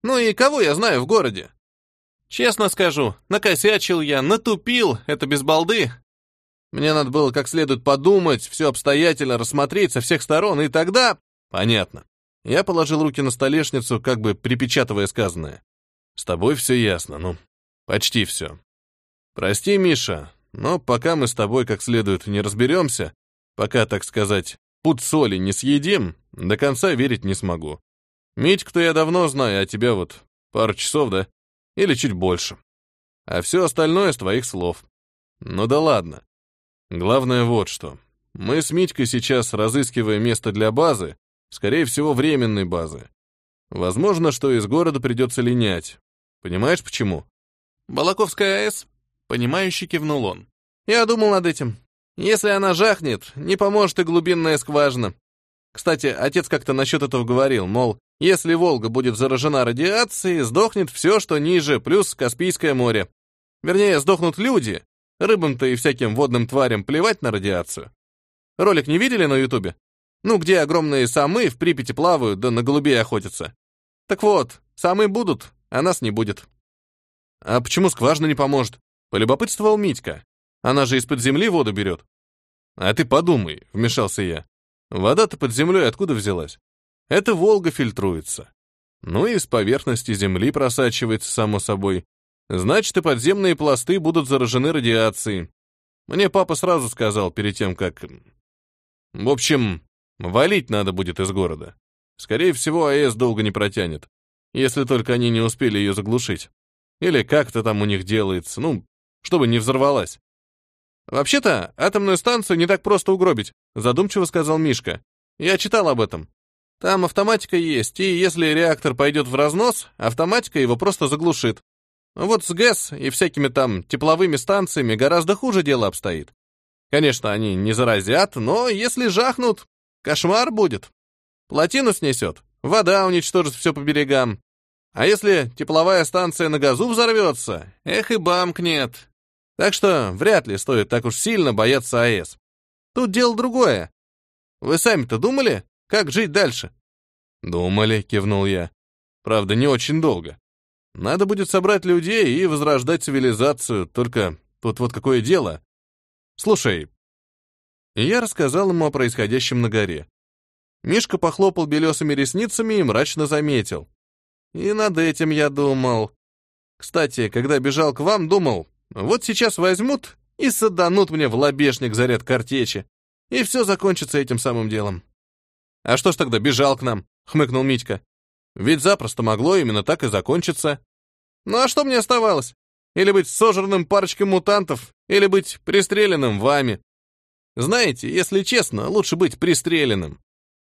Speaker 1: Ну и кого я знаю в городе? Честно скажу, накосячил я, натупил, это без балды. Мне надо было как следует подумать, все обстоятельно рассмотреть со всех сторон, и тогда... Понятно. Я положил руки на столешницу, как бы припечатывая сказанное. С тобой все ясно, ну, почти все. Прости, Миша, но пока мы с тобой как следует не разберемся, пока, так сказать, пуд соли не съедим, до конца верить не смогу. Митьку-то я давно знаю, а тебя вот пару часов, да? Или чуть больше. А все остальное с твоих слов. Ну да ладно. Главное вот что. Мы с Митькой сейчас, разыскивая место для базы, скорее всего, временной базы. Возможно, что из города придется линять. Понимаешь, почему? Балаковская АЭС? Понимающе кивнул он. Я думал над этим. Если она жахнет, не поможет и глубинная скважина. Кстати, отец как-то насчет этого говорил, мол, если Волга будет заражена радиацией, сдохнет все, что ниже, плюс Каспийское море. Вернее, сдохнут люди, Рыбам-то и всяким водным тварям плевать на радиацию. Ролик не видели на Ютубе? Ну, где огромные самы в Припяти плавают, да на голубей охотятся. Так вот, самы будут, а нас не будет. А почему скважина не поможет? Полюбопытствовал Митька. Она же из-под земли воду берет. А ты подумай, вмешался я. Вода-то под землей откуда взялась? Это Волга фильтруется. Ну и с поверхности земли просачивается, само собой. Значит, и подземные пласты будут заражены радиацией. Мне папа сразу сказал перед тем, как... В общем, валить надо будет из города. Скорее всего, АЭС долго не протянет, если только они не успели ее заглушить. Или как-то там у них делается, ну, чтобы не взорвалась. «Вообще-то, атомную станцию не так просто угробить», задумчиво сказал Мишка. «Я читал об этом. Там автоматика есть, и если реактор пойдет в разнос, автоматика его просто заглушит. Вот с ГЭС и всякими там тепловыми станциями гораздо хуже дело обстоит. Конечно, они не заразят, но если жахнут, кошмар будет. Плотину снесет, вода уничтожит все по берегам. А если тепловая станция на газу взорвется, эх и бамкнет. Так что вряд ли стоит так уж сильно бояться АЭС. Тут дело другое. Вы сами-то думали, как жить дальше? Думали, кивнул я. Правда, не очень долго. Надо будет собрать людей и возрождать цивилизацию, только тут вот какое дело. Слушай, я рассказал ему о происходящем на горе. Мишка похлопал белесыми ресницами и мрачно заметил. И над этим я думал. Кстати, когда бежал к вам, думал, вот сейчас возьмут и саданут мне в лобешник заряд картечи, и все закончится этим самым делом. А что ж тогда бежал к нам? хмыкнул Митька. Ведь запросто могло именно так и закончиться. Ну а что мне оставалось? Или быть сожранным парочкой мутантов, или быть пристреленным вами. Знаете, если честно, лучше быть пристреленным.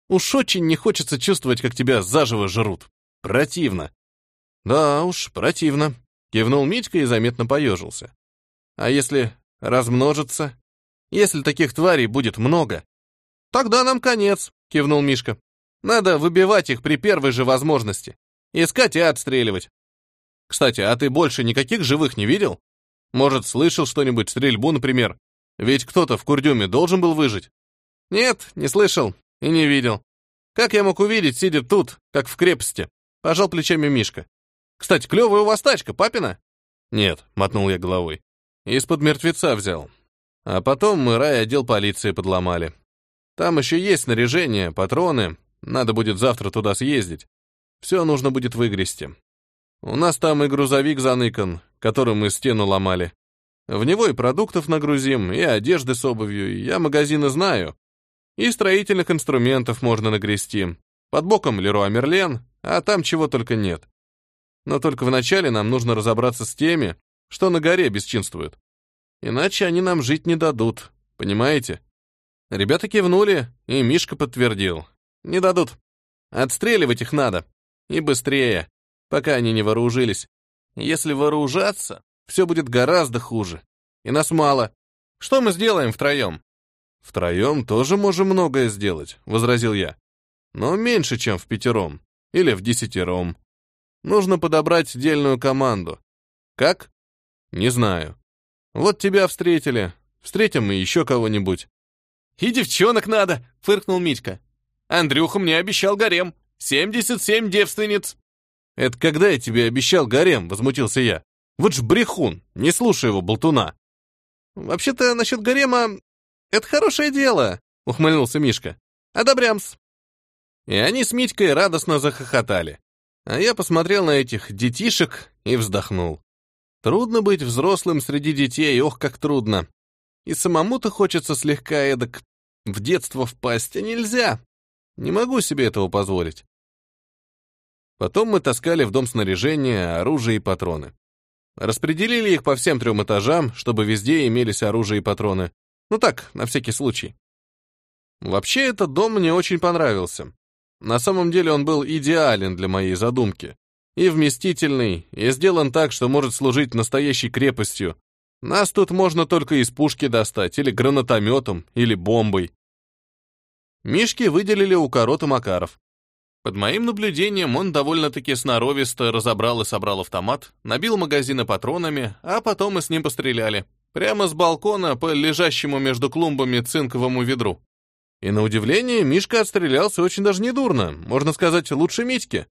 Speaker 1: Уж очень не хочется чувствовать, как тебя заживо жрут. Противно. Да уж, противно. Кивнул Митька и заметно поежился. А если размножится? Если таких тварей будет много? Тогда нам конец, кивнул Мишка. Надо выбивать их при первой же возможности. Искать и отстреливать. Кстати, а ты больше никаких живых не видел? Может, слышал что-нибудь, стрельбу, например? Ведь кто-то в Курдюме должен был выжить. Нет, не слышал и не видел. Как я мог увидеть, сидя тут, как в крепости? Пожал плечами Мишка. Кстати, клевая у вас тачка, папина? Нет, мотнул я головой. Из-под мертвеца взял. А потом мы рай отдел полиции подломали. Там еще есть снаряжение, патроны. Надо будет завтра туда съездить. Все нужно будет выгрести. У нас там и грузовик заныкан, которым мы стену ломали. В него и продуктов нагрузим, и одежды с обувью, и я магазины знаю. И строительных инструментов можно нагрести. Под боком Леруа Мерлен, а там чего только нет. Но только вначале нам нужно разобраться с теми, что на горе бесчинствуют. Иначе они нам жить не дадут, понимаете? Ребята кивнули, и Мишка подтвердил. Не дадут. Отстреливать их надо. И быстрее, пока они не вооружились. Если вооружаться, все будет гораздо хуже. И нас мало. Что мы сделаем втроем? Втроем тоже можем многое сделать, возразил я. Но меньше, чем в пятером. Или в десятером. Нужно подобрать дельную команду. Как? Не знаю. Вот тебя встретили. Встретим мы еще кого-нибудь.
Speaker 2: «И девчонок надо!» — фыркнул Митька. «Андрюха мне обещал гарем. 77 девственниц!»
Speaker 1: «Это когда я тебе обещал гарем?» — возмутился я. «Вот ж брехун, не слушай его, болтуна!» «Вообще-то насчет гарема это хорошее дело!» — ухмыльнулся Мишка. «Одобрямс!» И они с Митькой радостно захохотали. А я посмотрел на этих детишек и вздохнул. Трудно быть взрослым среди детей, ох, как трудно. И самому-то хочется слегка эдак в детство впасть, а нельзя. Не могу себе этого позволить. Потом мы таскали в дом снаряжение, оружие и патроны. Распределили их по всем трем этажам, чтобы везде имелись оружие и патроны. Ну так, на всякий случай. Вообще, этот дом мне очень понравился. На самом деле он был идеален для моей задумки. И вместительный, и сделан так, что может служить настоящей крепостью. Нас тут можно только из пушки достать, или гранатометом, или бомбой. Мишки выделили у корота Макаров. Под моим наблюдением он довольно-таки сноровисто разобрал и собрал автомат, набил магазины патронами, а потом мы с ним постреляли. Прямо с балкона по лежащему между клумбами цинковому ведру. И на удивление Мишка отстрелялся очень даже недурно, можно сказать, лучше Митьки.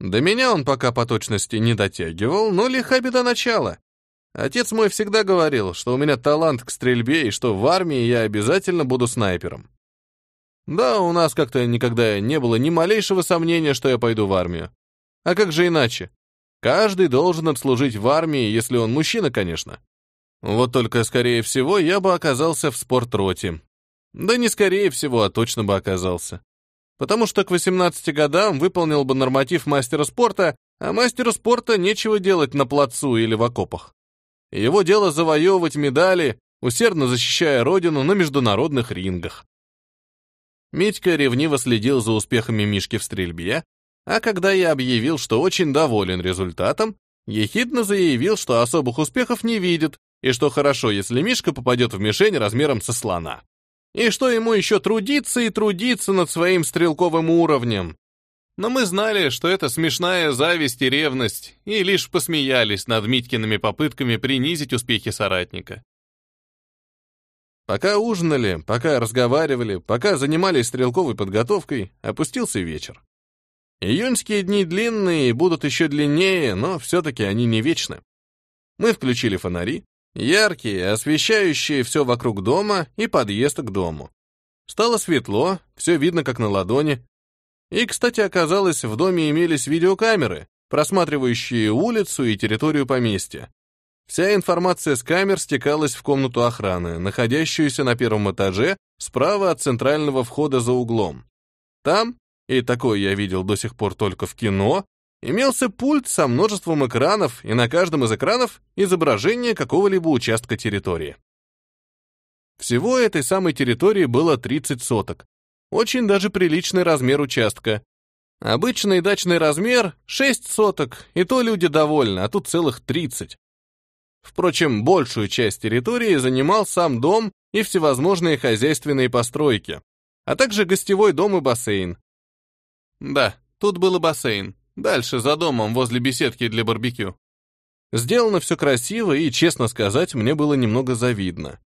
Speaker 1: До меня он пока по точности не дотягивал, но лиха беда начала. Отец мой всегда говорил, что у меня талант к стрельбе и что в армии я обязательно буду снайпером. Да, у нас как-то никогда не было ни малейшего сомнения, что я пойду в армию. А как же иначе? Каждый должен отслужить в армии, если он мужчина, конечно. Вот только, скорее всего, я бы оказался в спортроте. Да не скорее всего, а точно бы оказался. Потому что к 18 годам выполнил бы норматив мастера спорта, а мастеру спорта нечего делать на плацу или в окопах. Его дело завоевывать медали, усердно защищая родину на международных рингах. Митька ревниво следил за успехами Мишки в стрельбе, а когда я объявил, что очень доволен результатом, ехидно заявил, что особых успехов не видит, и что хорошо, если Мишка попадет в мишень размером со слона. И что ему еще трудиться и трудиться над своим стрелковым уровнем. Но мы знали, что это смешная зависть и ревность, и лишь посмеялись над Митькиными попытками принизить успехи соратника. Пока ужинали, пока разговаривали, пока занимались стрелковой подготовкой, опустился вечер. Июньские дни длинные и будут еще длиннее, но все-таки они не вечны. Мы включили фонари, яркие, освещающие все вокруг дома и подъезд к дому. Стало светло, все видно как на ладони. И, кстати, оказалось, в доме имелись видеокамеры, просматривающие улицу и территорию поместья. Вся информация с камер стекалась в комнату охраны, находящуюся на первом этаже, справа от центрального входа за углом. Там, и такое я видел до сих пор только в кино, имелся пульт со множеством экранов, и на каждом из экранов изображение какого-либо участка территории. Всего этой самой территории было 30 соток. Очень даже приличный размер участка. Обычный дачный размер — 6 соток, и то люди довольны, а тут целых 30. Впрочем, большую часть территории занимал сам дом и всевозможные хозяйственные постройки, а также гостевой дом и бассейн. Да, тут был и бассейн, дальше, за домом, возле беседки для барбекю. Сделано все красиво, и, честно сказать, мне было немного завидно.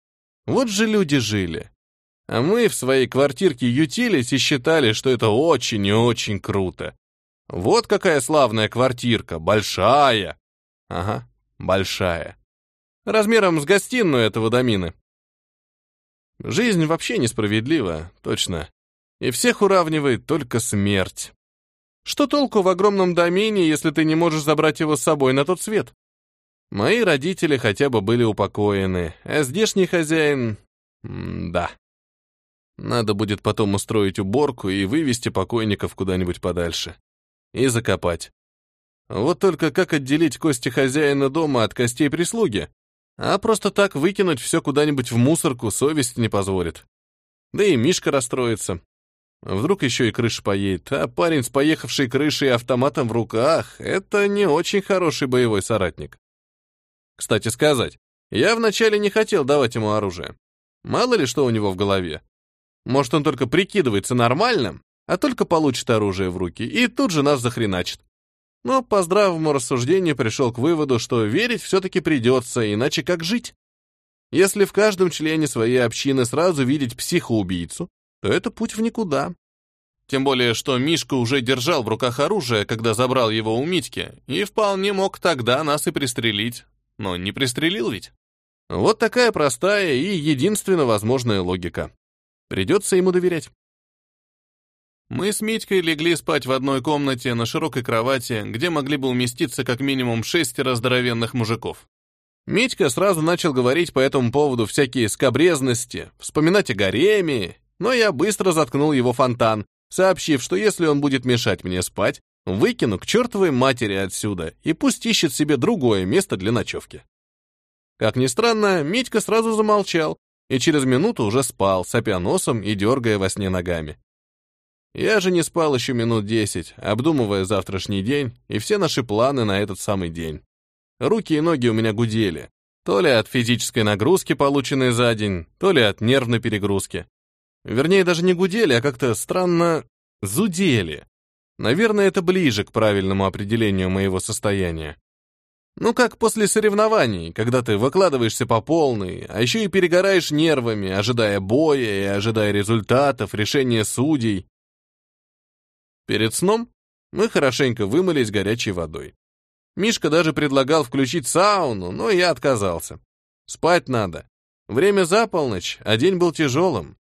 Speaker 1: Вот же люди жили. А мы в своей квартирке ютились и считали, что это очень и очень круто. Вот какая славная квартирка, большая. Ага, большая. Размером с гостиную этого домины. Жизнь вообще несправедлива, точно. И всех уравнивает только смерть. Что толку в огромном домене, если ты не можешь забрать его с собой на тот свет? Мои родители хотя бы были упокоены, а здешний хозяин... М да. Надо будет потом устроить уборку и вывести покойников куда-нибудь подальше. И закопать. Вот только как отделить кости хозяина дома от костей прислуги? А просто так выкинуть все куда-нибудь в мусорку совесть не позволит. Да и Мишка расстроится. Вдруг еще и крыша поедет, а парень с поехавшей крышей и автоматом в руках — это не очень хороший боевой соратник. Кстати сказать, я вначале не хотел давать ему оружие. Мало ли что у него в голове. Может, он только прикидывается нормальным, а только получит оружие в руки и тут же нас захреначит. Но по здравому рассуждению пришел к выводу, что верить все-таки придется, иначе как жить? Если в каждом члене своей общины сразу видеть психоубийцу, то это путь в никуда. Тем более, что Мишка уже держал в руках оружие, когда забрал его у Митьки, и вполне мог тогда нас и пристрелить. Но не пристрелил ведь. Вот такая простая и единственно возможная логика. Придется ему доверять. Мы с Митькой легли спать в одной комнате на широкой кровати, где могли бы уместиться как минимум шестеро здоровенных мужиков. Митька сразу начал говорить по этому поводу всякие скобрезности, вспоминать о гареме, но я быстро заткнул его фонтан, сообщив, что если он будет мешать мне спать, выкину к чертовой матери отсюда и пусть ищет себе другое место для ночевки. Как ни странно, Митька сразу замолчал и через минуту уже спал, сопя носом и дергая во сне ногами. Я же не спал еще минут десять, обдумывая завтрашний день и все наши планы на этот самый день. Руки и ноги у меня гудели. То ли от физической нагрузки, полученной за день, то ли от нервной перегрузки. Вернее, даже не гудели, а как-то странно зудели. Наверное, это ближе к правильному определению моего состояния. Ну, как после соревнований, когда ты выкладываешься по полной, а еще и перегораешь нервами, ожидая боя и ожидая результатов, решения судей. Перед сном мы хорошенько вымылись горячей водой. Мишка даже предлагал включить сауну, но я отказался. Спать надо. Время за полночь, а день был тяжелым.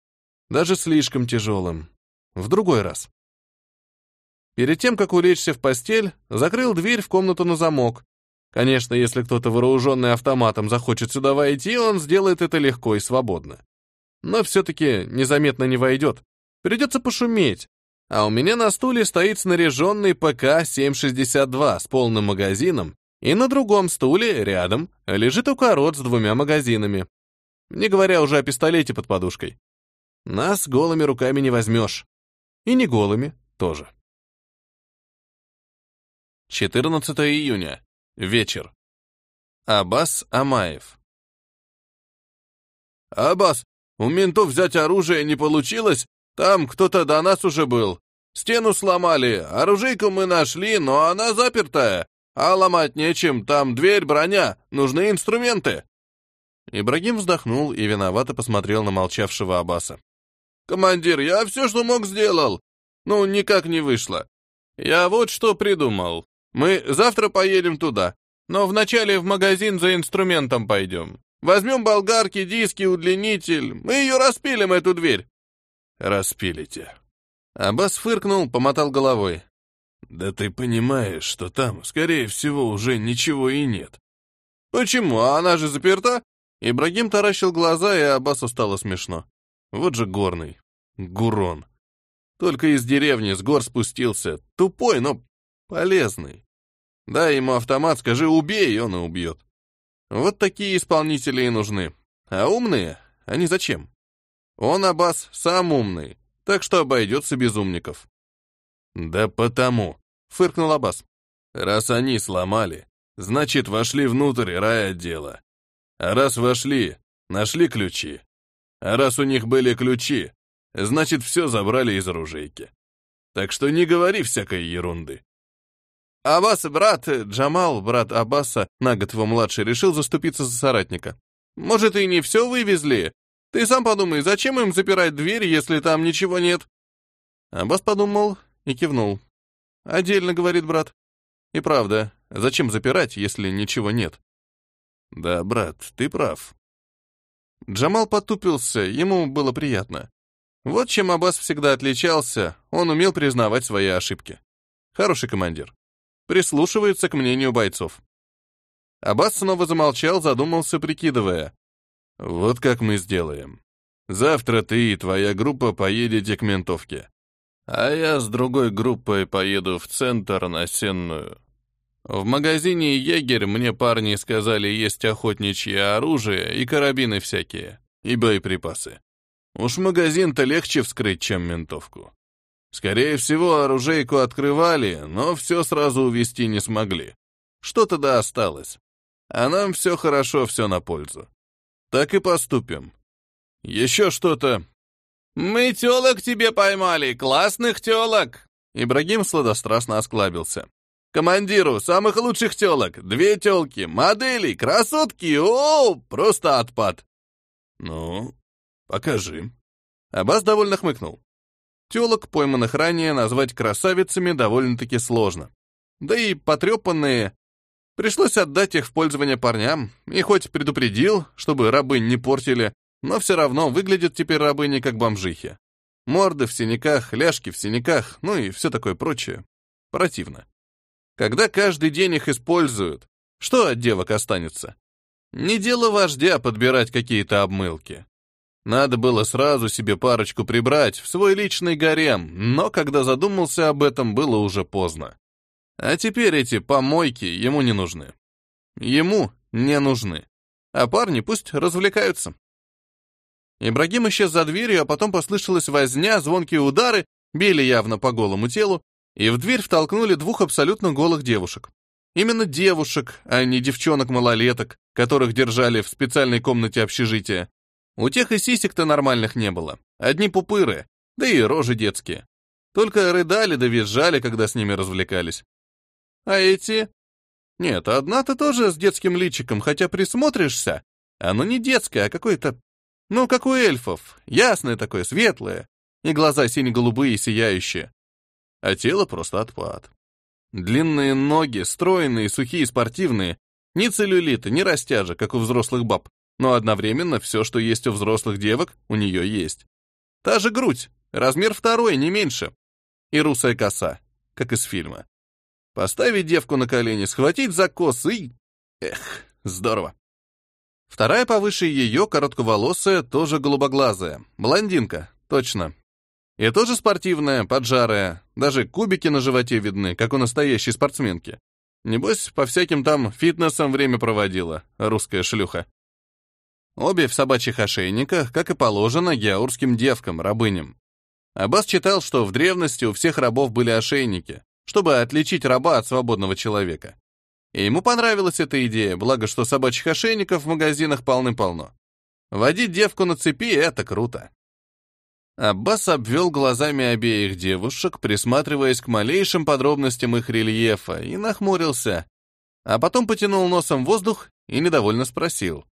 Speaker 1: Даже слишком тяжелым. В другой раз. Перед тем, как улечься в постель, закрыл дверь в комнату на замок. Конечно, если кто-то вооруженный автоматом захочет сюда войти, он сделает это легко и свободно. Но все-таки незаметно не войдет. Придется пошуметь, а у меня на стуле стоит снаряженный ПК-762 с полным магазином, и на другом стуле, рядом, лежит укорот с двумя магазинами. Не говоря уже о пистолете под подушкой. Нас голыми руками не возьмешь. И не голыми тоже. 14 июня. Вечер. Аббас Амаев.
Speaker 2: «Аббас, у ментов взять оружие не получилось, там кто-то до нас уже был. Стену сломали, оружейку мы нашли, но она запертая. А ломать нечем, там дверь, броня, нужны инструменты».
Speaker 1: Ибрагим вздохнул и виновато посмотрел на молчавшего Аббаса.
Speaker 2: «Командир, я все, что мог, сделал. Ну, никак не вышло. Я вот что придумал. Мы завтра поедем туда, но вначале в магазин за инструментом пойдем. Возьмем болгарки, диски, удлинитель. Мы ее распилим, эту дверь
Speaker 1: распилите». Аббас фыркнул, помотал головой. «Да ты понимаешь, что там, скорее всего, уже ничего и нет».
Speaker 2: «Почему? А она же заперта?»
Speaker 1: Ибрагим таращил глаза, и Аббасу стало смешно. Вот же горный. Гурон. Только из деревни с гор спустился. Тупой, но полезный. Дай ему автомат, скажи «убей», и он и убьет. Вот такие исполнители и нужны. А умные? Они зачем? Он, Аббас, сам умный, так что обойдется без умников. Да потому, фыркнул Аббас. Раз они сломали, значит, вошли внутрь райотдела. А раз вошли, нашли ключи. А раз у них были ключи, значит, все забрали из оружейки. Так что не говори всякой ерунды.
Speaker 2: Аббас, брат, Джамал, брат Аббаса, на год его младший, решил заступиться за соратника. Может, и не все вывезли? Ты сам подумай, зачем им запирать дверь, если там ничего нет? Аббас подумал и кивнул. Отдельно, говорит брат. И правда, зачем запирать, если ничего нет? Да, брат, ты прав. Джамал потупился, ему было приятно. Вот чем Аббас всегда отличался, он умел признавать свои ошибки. Хороший командир. Прислушивается к мнению бойцов. Аббас снова замолчал, задумался, прикидывая. «Вот как мы сделаем. Завтра ты и твоя группа поедете к ментовке. А я с другой группой поеду в центр на Сенную. В магазине «Егерь» мне парни сказали, есть охотничье оружие и карабины всякие, и боеприпасы. Уж магазин-то легче вскрыть, чем ментовку. Скорее всего, оружейку открывали, но все сразу увести не смогли. Что-то да осталось. А нам все хорошо, все на пользу. Так и поступим. Еще что-то. «Мы телок тебе поймали, классных телок!» Ибрагим сладострастно осклабился. «Командиру самых лучших телок, две телки, модели, красотки, о, просто отпад!» «Ну, покажи». Аббас довольно хмыкнул. Телок, пойманных ранее, назвать красавицами довольно-таки сложно. Да и потрепанные. Пришлось отдать их в пользование парням, и хоть предупредил, чтобы рабынь не портили, но все равно выглядят теперь рабыни как бомжихи. Морды в синяках, ляжки в синяках, ну и все такое прочее. Противно. Когда каждый день их используют, что от девок останется? Не дело вождя подбирать какие-то обмылки. Надо было сразу себе парочку прибрать в свой личный гарем, но когда задумался об этом, было уже поздно. А теперь эти помойки ему не нужны. Ему не нужны. А парни пусть развлекаются. Ибрагим исчез за дверью, а потом послышалась возня, звонкие удары, били явно по голому телу, и в дверь втолкнули двух абсолютно голых девушек. Именно девушек, а не девчонок-малолеток, которых держали в специальной комнате общежития. У тех и сисек-то нормальных не было. Одни пупыры, да и рожи детские. Только рыдали да визжали, когда с ними развлекались. А эти? Нет, одна-то тоже с детским личиком, хотя присмотришься. Оно не детское, а какое-то... Ну, как у эльфов. Ясное такое, светлое. И глаза сине-голубые, сияющие. А тело просто отпад. Длинные ноги, стройные, сухие, спортивные. Ни целлюлита, ни растяжа, как у взрослых баб но одновременно все, что есть у взрослых девок, у нее есть. Та же грудь, размер второй, не меньше. И русая коса, как из фильма. Поставить девку на колени, схватить за косы и... Эх, здорово. Вторая повыше ее, коротковолосая, тоже голубоглазая. Блондинка, точно. И тоже спортивная, поджарая. Даже кубики на животе видны, как у настоящей спортсменки. Небось, по всяким там фитнесам время проводила, русская шлюха. Обе в собачьих ошейниках, как и положено георгским девкам, рабыням. Аббас читал, что в древности у всех рабов были ошейники, чтобы отличить раба от свободного человека. И ему понравилась эта идея, благо что собачьих ошейников в магазинах полны-полно. Водить девку на цепи — это круто. Аббас обвел глазами обеих девушек, присматриваясь к малейшим подробностям их рельефа, и нахмурился. А потом потянул носом воздух и недовольно спросил.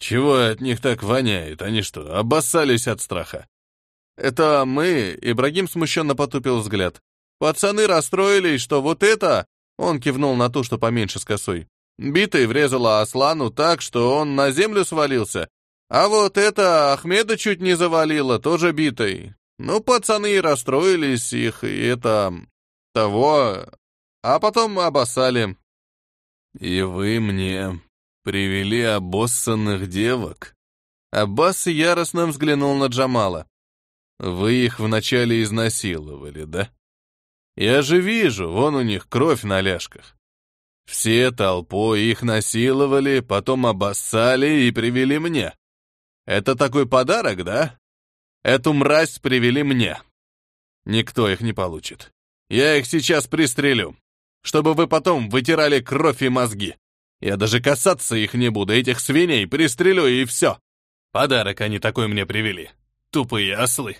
Speaker 2: Чего от них так воняет? Они что, обоссались от страха? Это мы, Ибрагим смущенно потупил взгляд. Пацаны расстроились, что вот это... Он кивнул на ту, что поменьше с косой. Битой врезала Аслану так, что он на землю свалился. А вот это Ахмеда чуть не завалило, тоже битой. Ну, пацаны расстроились, их и это... того... А потом обоссали. «И вы мне Привели обоссанных девок. Аббас яростно взглянул на Джамала. Вы их вначале изнасиловали, да? Я же вижу, вон у них кровь на ляжках. Все толпой их насиловали, потом обоссали и привели мне. Это такой подарок, да? Эту мразь привели мне. Никто их не получит. Я их сейчас пристрелю, чтобы вы потом вытирали кровь и мозги. Я даже касаться их не буду, этих свиней пристрелю и все. Подарок они такой мне привели. Тупые ослы.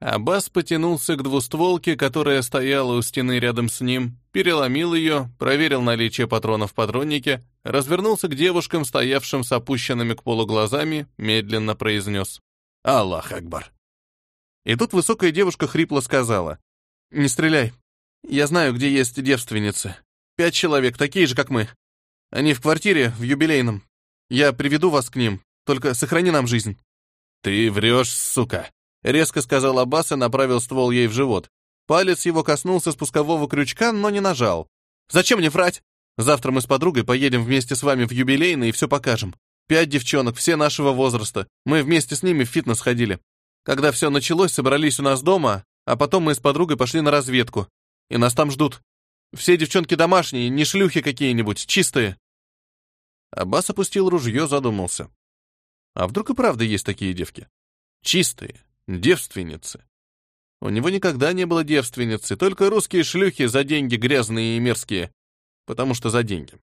Speaker 2: Аббас потянулся к двустволке, которая стояла у стены рядом с ним, переломил ее, проверил наличие патронов в патроннике, развернулся к девушкам, стоявшим с опущенными к полу глазами, медленно произнес «Аллах Акбар». И тут высокая девушка хрипло сказала «Не стреляй. Я знаю, где есть девственницы. Пять человек, такие же, как мы. Они в квартире, в юбилейном. Я приведу вас к ним, только сохрани нам жизнь».
Speaker 1: «Ты врешь, сука!» Резко сказал Аббас и направил ствол ей в живот. Палец его коснулся спускового крючка, но не нажал. «Зачем мне врать? Завтра мы с подругой поедем вместе с вами в юбилейный и все покажем. Пять девчонок, все нашего возраста. Мы вместе с ними в фитнес ходили. Когда все началось, собрались у нас дома, а потом мы с подругой пошли на разведку. И нас там ждут. Все девчонки домашние, не шлюхи какие-нибудь, чистые». Аббас опустил ружье, задумался. А вдруг и правда есть такие девки? Чистые, Девственницы. У него никогда не было девственницы, только русские шлюхи за деньги грязные и мерзкие. Потому что за деньги.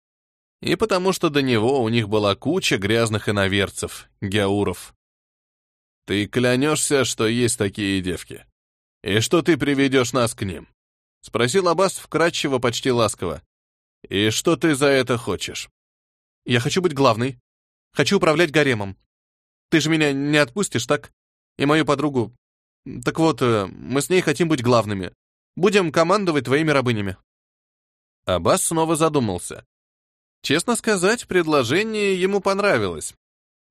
Speaker 1: И потому что до него у них была куча грязных иноверцев, геауров. Ты клянешься, что есть такие девки? И что ты приведешь нас к ним? Спросил Аббас вкратчиво, почти ласково. И что ты за это хочешь? Я хочу быть главной. Хочу управлять гаремом. Ты же меня не отпустишь, так? И мою подругу. Так вот, э, мы с ней хотим быть главными. Будем командовать твоими рабынями». Аббас снова задумался. Честно сказать, предложение ему понравилось.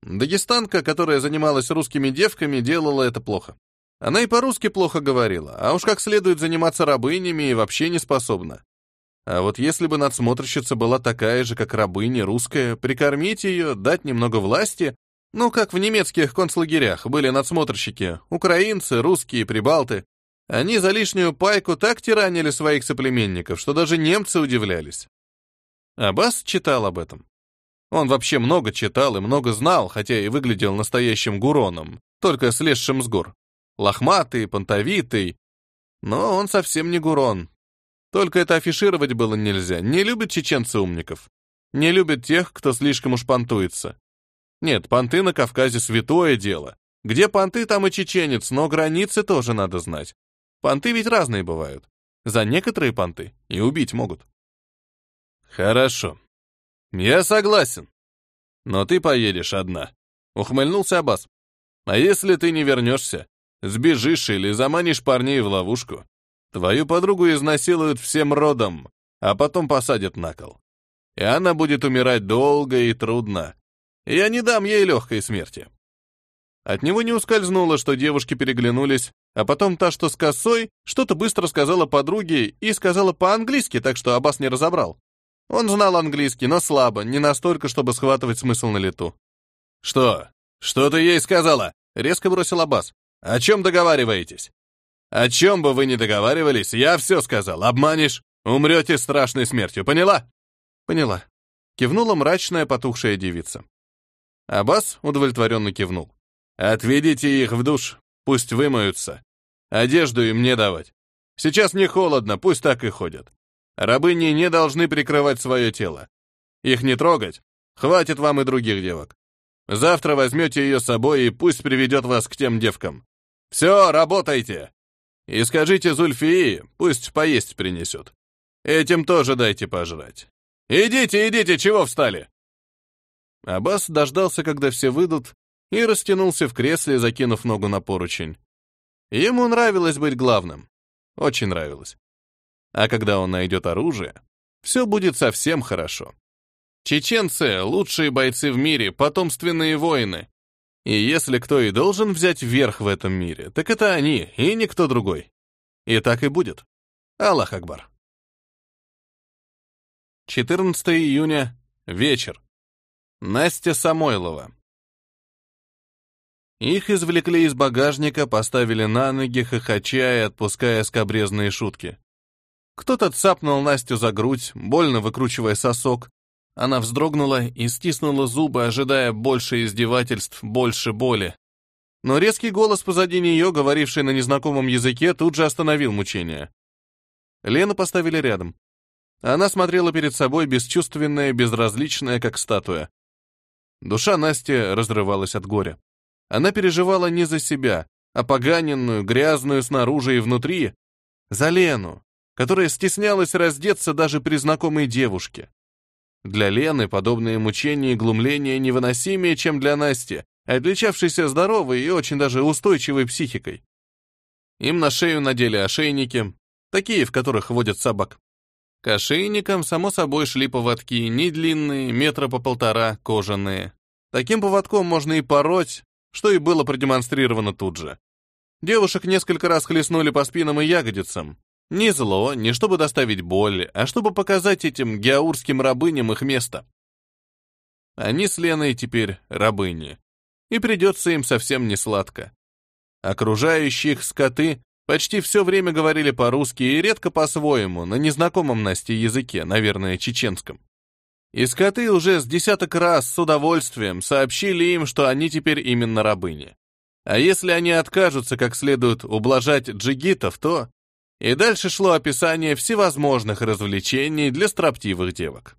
Speaker 1: Дагестанка, которая занималась русскими девками, делала это плохо. Она и по-русски плохо говорила, а уж как следует заниматься рабынями и вообще не способна. А вот если бы надсмотрщица была такая же, как рабыня русская, прикормить ее, дать немного власти, ну, как в немецких концлагерях были надсмотрщики, украинцы, русские, прибалты. Они за лишнюю пайку так тиранили своих соплеменников, что даже немцы удивлялись. Аббас читал об этом. Он вообще много читал и много знал, хотя и выглядел настоящим гуроном, только слезшим с гор. Лохматый, понтовитый. Но он совсем не гурон. Только это афишировать было нельзя. Не любят чеченцы умников. Не любят тех, кто слишком уж понтуется. Нет, понты на Кавказе святое дело. Где понты, там и чеченец, но границы тоже надо знать. Понты ведь разные бывают. За некоторые понты и убить могут. Хорошо. Я согласен. Но ты поедешь одна. Ухмыльнулся Аббас. А если ты не вернешься, сбежишь или заманишь парней в ловушку, твою подругу изнасилуют всем родом, а потом посадят на кол. И она будет умирать долго и трудно, я не дам ей легкой смерти. От него не ускользнуло, что девушки переглянулись, а потом та, что с косой, что-то быстро сказала подруге и сказала по-английски, так что Аббас не разобрал. Он знал английский, но слабо, не настолько, чтобы схватывать смысл на лету. «Что? Что ты ей сказала?» — резко бросил Аббас. «О чем договариваетесь?» «О чем бы вы ни договаривались, я все сказал. Обманешь, умрете страшной смертью, поняла?» «Поняла», — кивнула мрачная потухшая девица. Аббас удовлетворенно кивнул. «Отведите их в душ, пусть вымоются. Одежду им не давать. Сейчас не холодно, пусть так и ходят. Рабыни не должны прикрывать свое тело. Их не трогать. Хватит вам и других девок. Завтра возьмете ее с собой и пусть приведет вас к тем девкам. Все, работайте. И скажите Зульфии, пусть поесть принесет. Этим тоже дайте пожрать. Идите, идите, чего встали? Аббас дождался, когда все выйдут, и растянулся в кресле, закинув ногу на поручень. Ему нравилось быть главным. Очень нравилось. А когда он найдет оружие, все будет совсем хорошо. Чеченцы — лучшие бойцы в мире, потомственные воины. И если кто и должен взять верх в этом мире, так это они, и никто другой. И так и будет. Аллах Акбар. 14 июня, вечер. Настя Самойлова. Их извлекли из багажника, поставили на ноги, хохоча и отпуская скобрезные шутки. Кто-то цапнул Настю за грудь, больно выкручивая сосок. Она вздрогнула и стиснула зубы, ожидая больше издевательств, больше боли. Но резкий голос позади нее, говоривший на незнакомом языке, тут же остановил мучение. Лену поставили рядом. Она смотрела перед собой бесчувственная, безразличная, как статуя. Душа Насти разрывалась от горя. Она переживала не за себя, опоганенную, грязную снаружи и внутри, за Лену, которая стеснялась раздеться даже при знакомой девушке. Для Лены подобные мучения и глумления невыносимее, чем для Насти, отличавшейся здоровой и очень даже устойчивой психикой. Им на шею надели ошейники, такие, в которых водят собак. К само собой, шли поводки, не длинные, метра по полтора, кожаные. Таким поводком можно и пороть, что и было продемонстрировано тут же. Девушек несколько раз хлестнули по спинам и ягодицам. Не зло, не чтобы доставить боль, а чтобы показать этим геаурским рабыням их место. Они с Леной теперь рабыни. И придется им совсем не сладко. Окружающие их скоты почти все время говорили по-русски и редко по-своему, на незнакомом Насте языке, наверное, чеченском. И скоты уже с десяток раз с удовольствием сообщили им, что они теперь именно рабыни. А если они откажутся как следует ублажать джигитов, то... И дальше шло описание всевозможных развлечений для строптивых девок.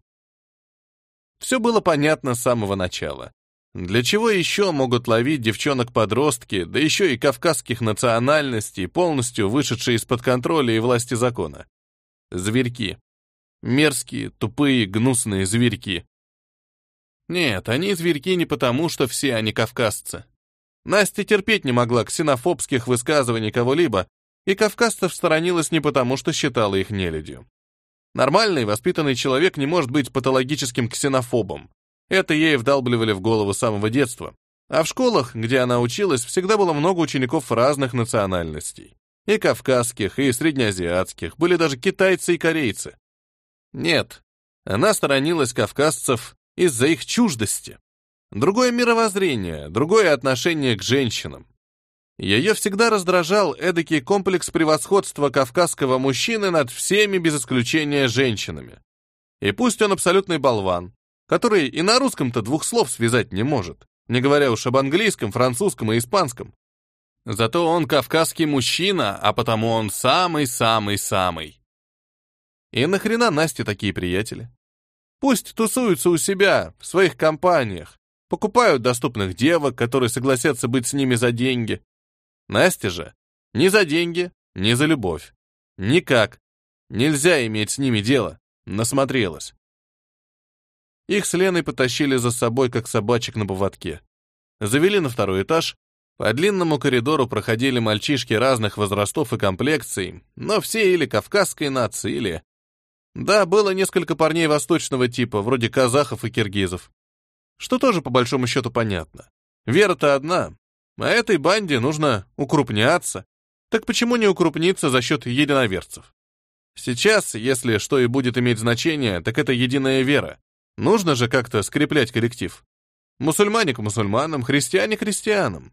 Speaker 1: Все было понятно с самого начала. Для чего еще могут ловить девчонок-подростки, да еще и кавказских национальностей, полностью вышедшие из-под контроля и власти закона? Зверьки. Мерзкие, тупые, гнусные зверьки. Нет, они зверьки не потому, что все они кавказцы. Настя терпеть не могла ксенофобских высказываний кого-либо, и кавказцев сторонилась не потому, что считала их нелюдью. Нормальный, воспитанный человек не может быть патологическим ксенофобом. Это ей вдалбливали в голову с самого детства. А в школах, где она училась, всегда было много учеников разных национальностей. И кавказских, и среднеазиатских, были даже китайцы и корейцы. Нет, она сторонилась кавказцев из-за их чуждости. Другое мировоззрение, другое отношение к женщинам. Ее всегда раздражал эдакий комплекс превосходства кавказского мужчины над всеми без исключения женщинами. И пусть он абсолютный болван, который и на русском-то двух слов связать не может, не говоря уж об английском, французском и испанском. Зато он кавказский мужчина, а потому он самый-самый-самый. И нахрена Насте такие приятели? Пусть тусуются у себя, в своих компаниях, покупают доступных девок, которые согласятся быть с ними за деньги, Настя же ни за деньги, ни за любовь. Никак. Нельзя иметь с ними дело. Насмотрелась. Их с Леной потащили за собой, как собачек на поводке. Завели на второй этаж. По длинному коридору проходили мальчишки разных возрастов и комплекций, но все или кавказской нации, или... Да, было несколько парней восточного типа, вроде казахов и киргизов. Что тоже, по большому счету, понятно. Вера-то одна, а этой банде нужно укрупняться. Так почему не укрупниться за счет единоверцев? Сейчас, если что и будет иметь значение, так это единая вера. Нужно же как-то скреплять коллектив. Мусульмане к мусульманам, христиане к христианам.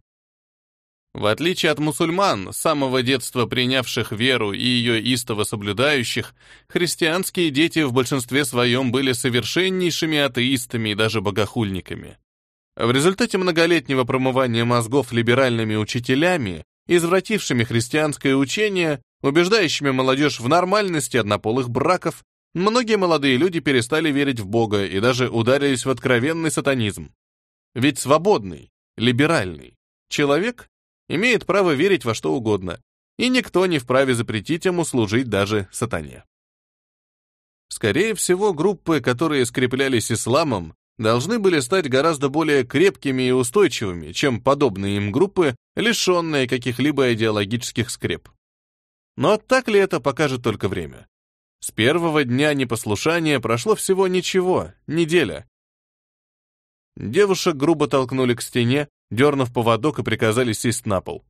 Speaker 1: В отличие от мусульман, с самого детства принявших веру и ее истово соблюдающих, христианские дети в большинстве своем были совершеннейшими атеистами и даже богохульниками. В результате многолетнего промывания мозгов либеральными учителями, извратившими христианское учение, убеждающими молодежь в нормальности однополых браков, многие молодые люди перестали верить в Бога и даже ударились в откровенный сатанизм. Ведь свободный, либеральный человек имеет право верить во что угодно, и никто не вправе запретить ему служить даже сатане. Скорее всего, группы, которые скреплялись исламом, должны были стать гораздо более крепкими и устойчивыми, чем подобные им группы, лишенные каких-либо идеологических скреп. Но так ли это покажет только время? С первого дня непослушания прошло всего ничего, неделя. Девушек грубо толкнули к стене, дернув поводок и приказали сесть на пол.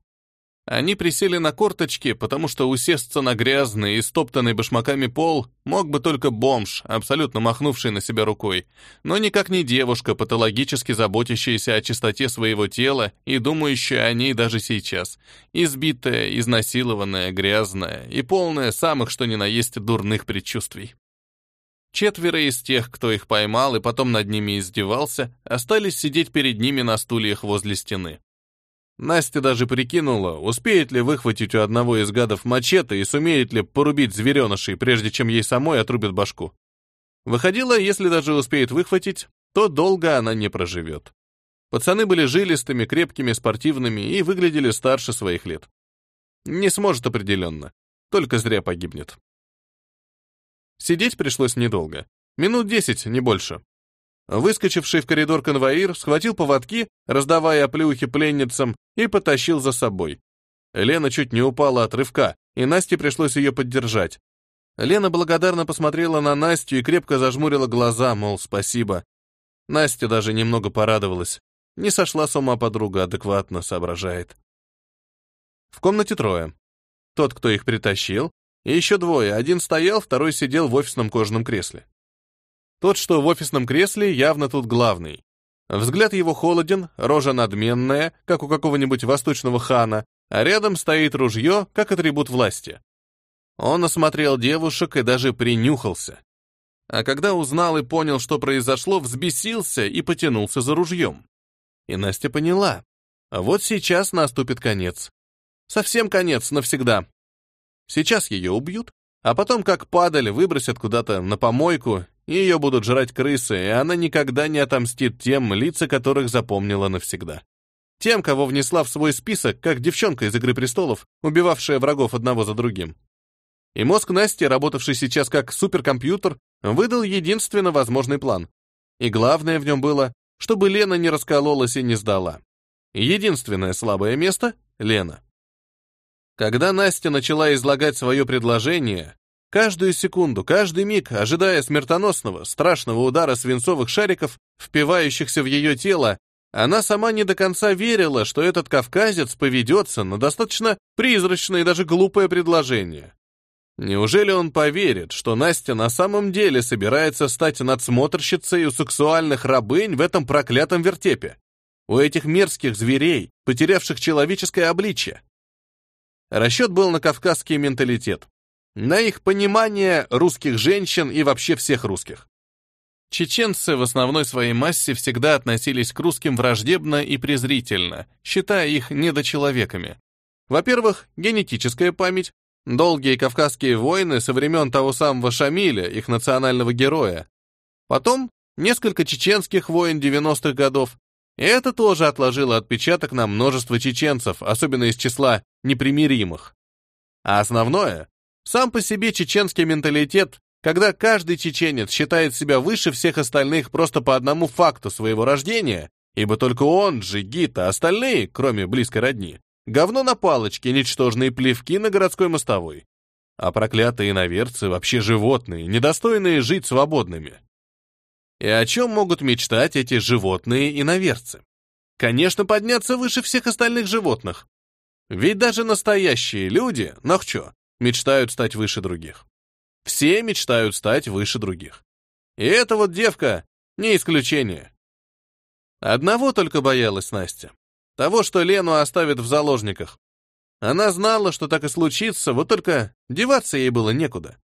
Speaker 1: Они присели на корточки, потому что усесться на грязный и стоптанный башмаками пол мог бы только бомж, абсолютно махнувший на себя рукой, но никак не девушка, патологически заботящаяся о чистоте своего тела и думающая о ней даже сейчас, избитая, изнасилованная, грязная и полная самых что ни на есть дурных предчувствий. Четверо из тех, кто их поймал и потом над ними издевался, остались сидеть перед ними на стульях возле стены. Настя даже прикинула, успеет ли выхватить у одного из гадов мачете и сумеет ли порубить зверенышей, прежде чем ей самой отрубят башку. Выходило, если даже успеет выхватить, то долго она не проживет. Пацаны были жилистыми, крепкими, спортивными и выглядели старше своих лет. Не сможет определенно, только зря погибнет. Сидеть пришлось недолго. Минут десять, не больше. Выскочивший в коридор конвоир схватил поводки, раздавая оплеухи пленницам, и потащил за собой. Лена чуть не упала от рывка, и Насте пришлось ее поддержать. Лена благодарно посмотрела на Настю и крепко зажмурила глаза, мол, спасибо. Настя даже немного порадовалась. Не сошла с ума подруга, адекватно соображает. В комнате трое. Тот, кто их притащил, и еще двое. Один стоял, второй сидел в офисном кожаном кресле. Тот, что в офисном кресле, явно тут главный. Взгляд его холоден, рожа надменная, как у какого-нибудь восточного хана, а рядом стоит ружье, как атрибут власти. Он осмотрел девушек и даже принюхался. А когда узнал и понял, что произошло, взбесился и потянулся за ружьем. И Настя поняла. Вот сейчас наступит конец. Совсем конец навсегда. Сейчас ее убьют, а потом, как падаль, выбросят куда-то на помойку, ее будут жрать крысы, и она никогда не отомстит тем, лица которых запомнила навсегда. Тем, кого внесла в свой список, как девчонка из «Игры престолов», убивавшая врагов одного за другим. И мозг Насти, работавший сейчас как суперкомпьютер, выдал единственно возможный план. И главное в нем было, чтобы Лена не раскололась и не сдала. Единственное слабое место — Лена. Когда Настя начала излагать свое предложение, каждую секунду, каждый миг, ожидая смертоносного, страшного удара свинцовых шариков, впивающихся в ее тело, она сама не до конца верила, что этот кавказец поведется на достаточно призрачное и даже глупое предложение. Неужели он поверит, что Настя на самом деле собирается стать надсмотрщицей у сексуальных рабынь в этом проклятом вертепе? У этих мерзких зверей, потерявших человеческое обличье? Расчет был на кавказский менталитет, на их понимание русских женщин и вообще всех русских. Чеченцы в основной своей массе всегда относились к русским враждебно и презрительно, считая их недочеловеками. Во-первых, генетическая память, долгие кавказские войны со времен того самого Шамиля, их национального героя. Потом несколько чеченских войн 90-х годов, и это тоже отложило отпечаток на множество чеченцев, особенно из числа непримиримых. А основное, сам по себе чеченский менталитет когда каждый чеченец считает себя выше всех остальных просто по одному факту своего рождения, ибо только он, джигит, а остальные, кроме близкой родни, говно на палочке, ничтожные плевки на городской мостовой. А проклятые иноверцы вообще животные, недостойные жить свободными. И о чем могут мечтать эти животные иноверцы? Конечно, подняться выше всех остальных животных. Ведь даже настоящие люди, нахчо, мечтают стать выше других. Все мечтают стать выше других. И эта вот девка не исключение. Одного только боялась Настя. Того, что Лену оставят в заложниках. Она знала, что так и случится, вот только деваться ей было некуда.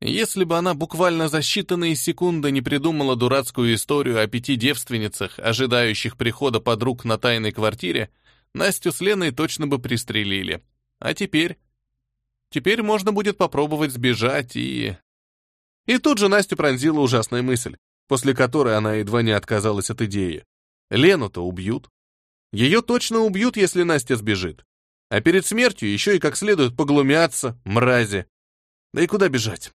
Speaker 1: Если бы она буквально за считанные секунды не придумала дурацкую историю о пяти девственницах, ожидающих прихода подруг на тайной квартире, Настю с Леной точно бы пристрелили. А теперь Теперь можно будет попробовать сбежать и... И тут же Настю пронзила ужасная мысль, после которой она едва не отказалась от идеи. Лену-то убьют. Ее точно убьют, если Настя сбежит. А перед смертью еще и как следует поглумятся, мрази. Да и куда бежать?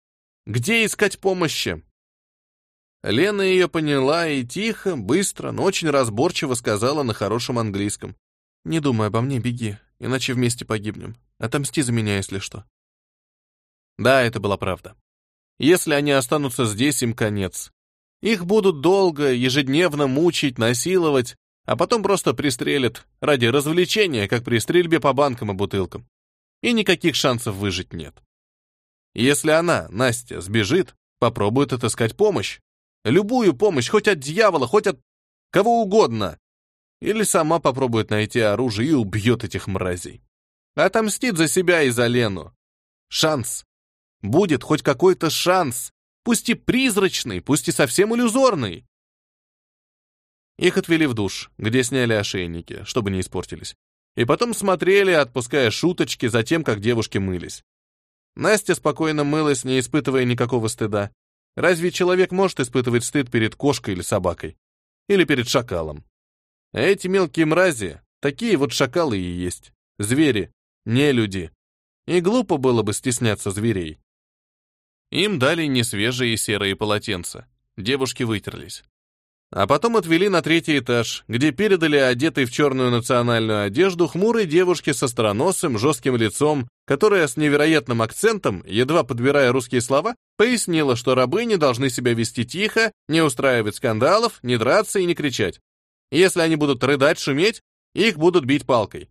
Speaker 1: Где искать помощи? Лена ее поняла и тихо, быстро, но очень разборчиво сказала на хорошем английском. «Не думай обо мне, беги, иначе вместе погибнем. Отомсти за меня, если что. Да, это была правда. Если они останутся здесь, им конец. Их будут долго, ежедневно мучить, насиловать, а потом просто пристрелят ради развлечения, как при стрельбе по банкам и бутылкам. И никаких шансов выжить нет. Если она, Настя, сбежит, попробует отыскать помощь. Любую помощь, хоть от дьявола, хоть от кого угодно. Или сама попробует найти оружие и убьет этих мразей. Отомстит за себя и за Лену. Шанс. Будет хоть какой-то шанс. Пусть и призрачный, пусть и совсем иллюзорный. Их отвели в душ, где сняли ошейники, чтобы не испортились. И потом смотрели, отпуская шуточки за тем, как девушки мылись. Настя спокойно мылась, не испытывая никакого стыда. Разве человек может испытывать стыд перед кошкой или собакой? Или перед шакалом? А эти мелкие мрази, такие вот шакалы и есть. Звери, не люди. И глупо было бы стесняться зверей. Им дали несвежие серые полотенца. Девушки вытерлись. А потом отвели на третий этаж, где передали одетой в черную национальную одежду хмурой девушке со страносым, жестким лицом, которая с невероятным акцентом, едва подбирая русские слова, пояснила, что рабы не должны себя вести тихо, не устраивать скандалов, не драться и не кричать. Если они будут рыдать, шуметь, их будут бить палкой.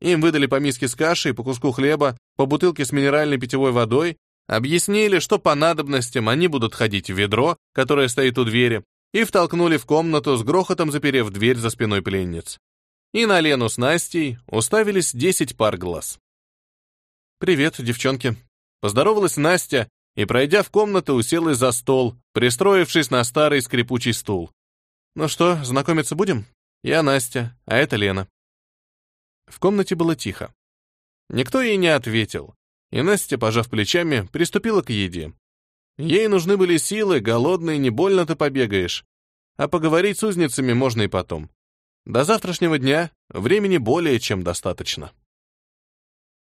Speaker 1: Им выдали по миске с кашей, по куску хлеба, по бутылке с минеральной питьевой водой, объяснили, что по надобностям они будут ходить в ведро, которое стоит у двери, и втолкнули в комнату с грохотом заперев дверь за спиной пленниц. И на Лену с Настей уставились десять пар глаз. «Привет, девчонки!» Поздоровалась Настя и, пройдя в комнату, уселась за стол, пристроившись на старый скрипучий стул. «Ну что, знакомиться будем? Я Настя, а это Лена». В комнате было тихо. Никто ей не ответил, и Настя, пожав плечами, приступила к еде. Ей нужны были силы, голодные, не больно ты побегаешь. А поговорить с узницами можно и потом. До завтрашнего дня времени более чем достаточно.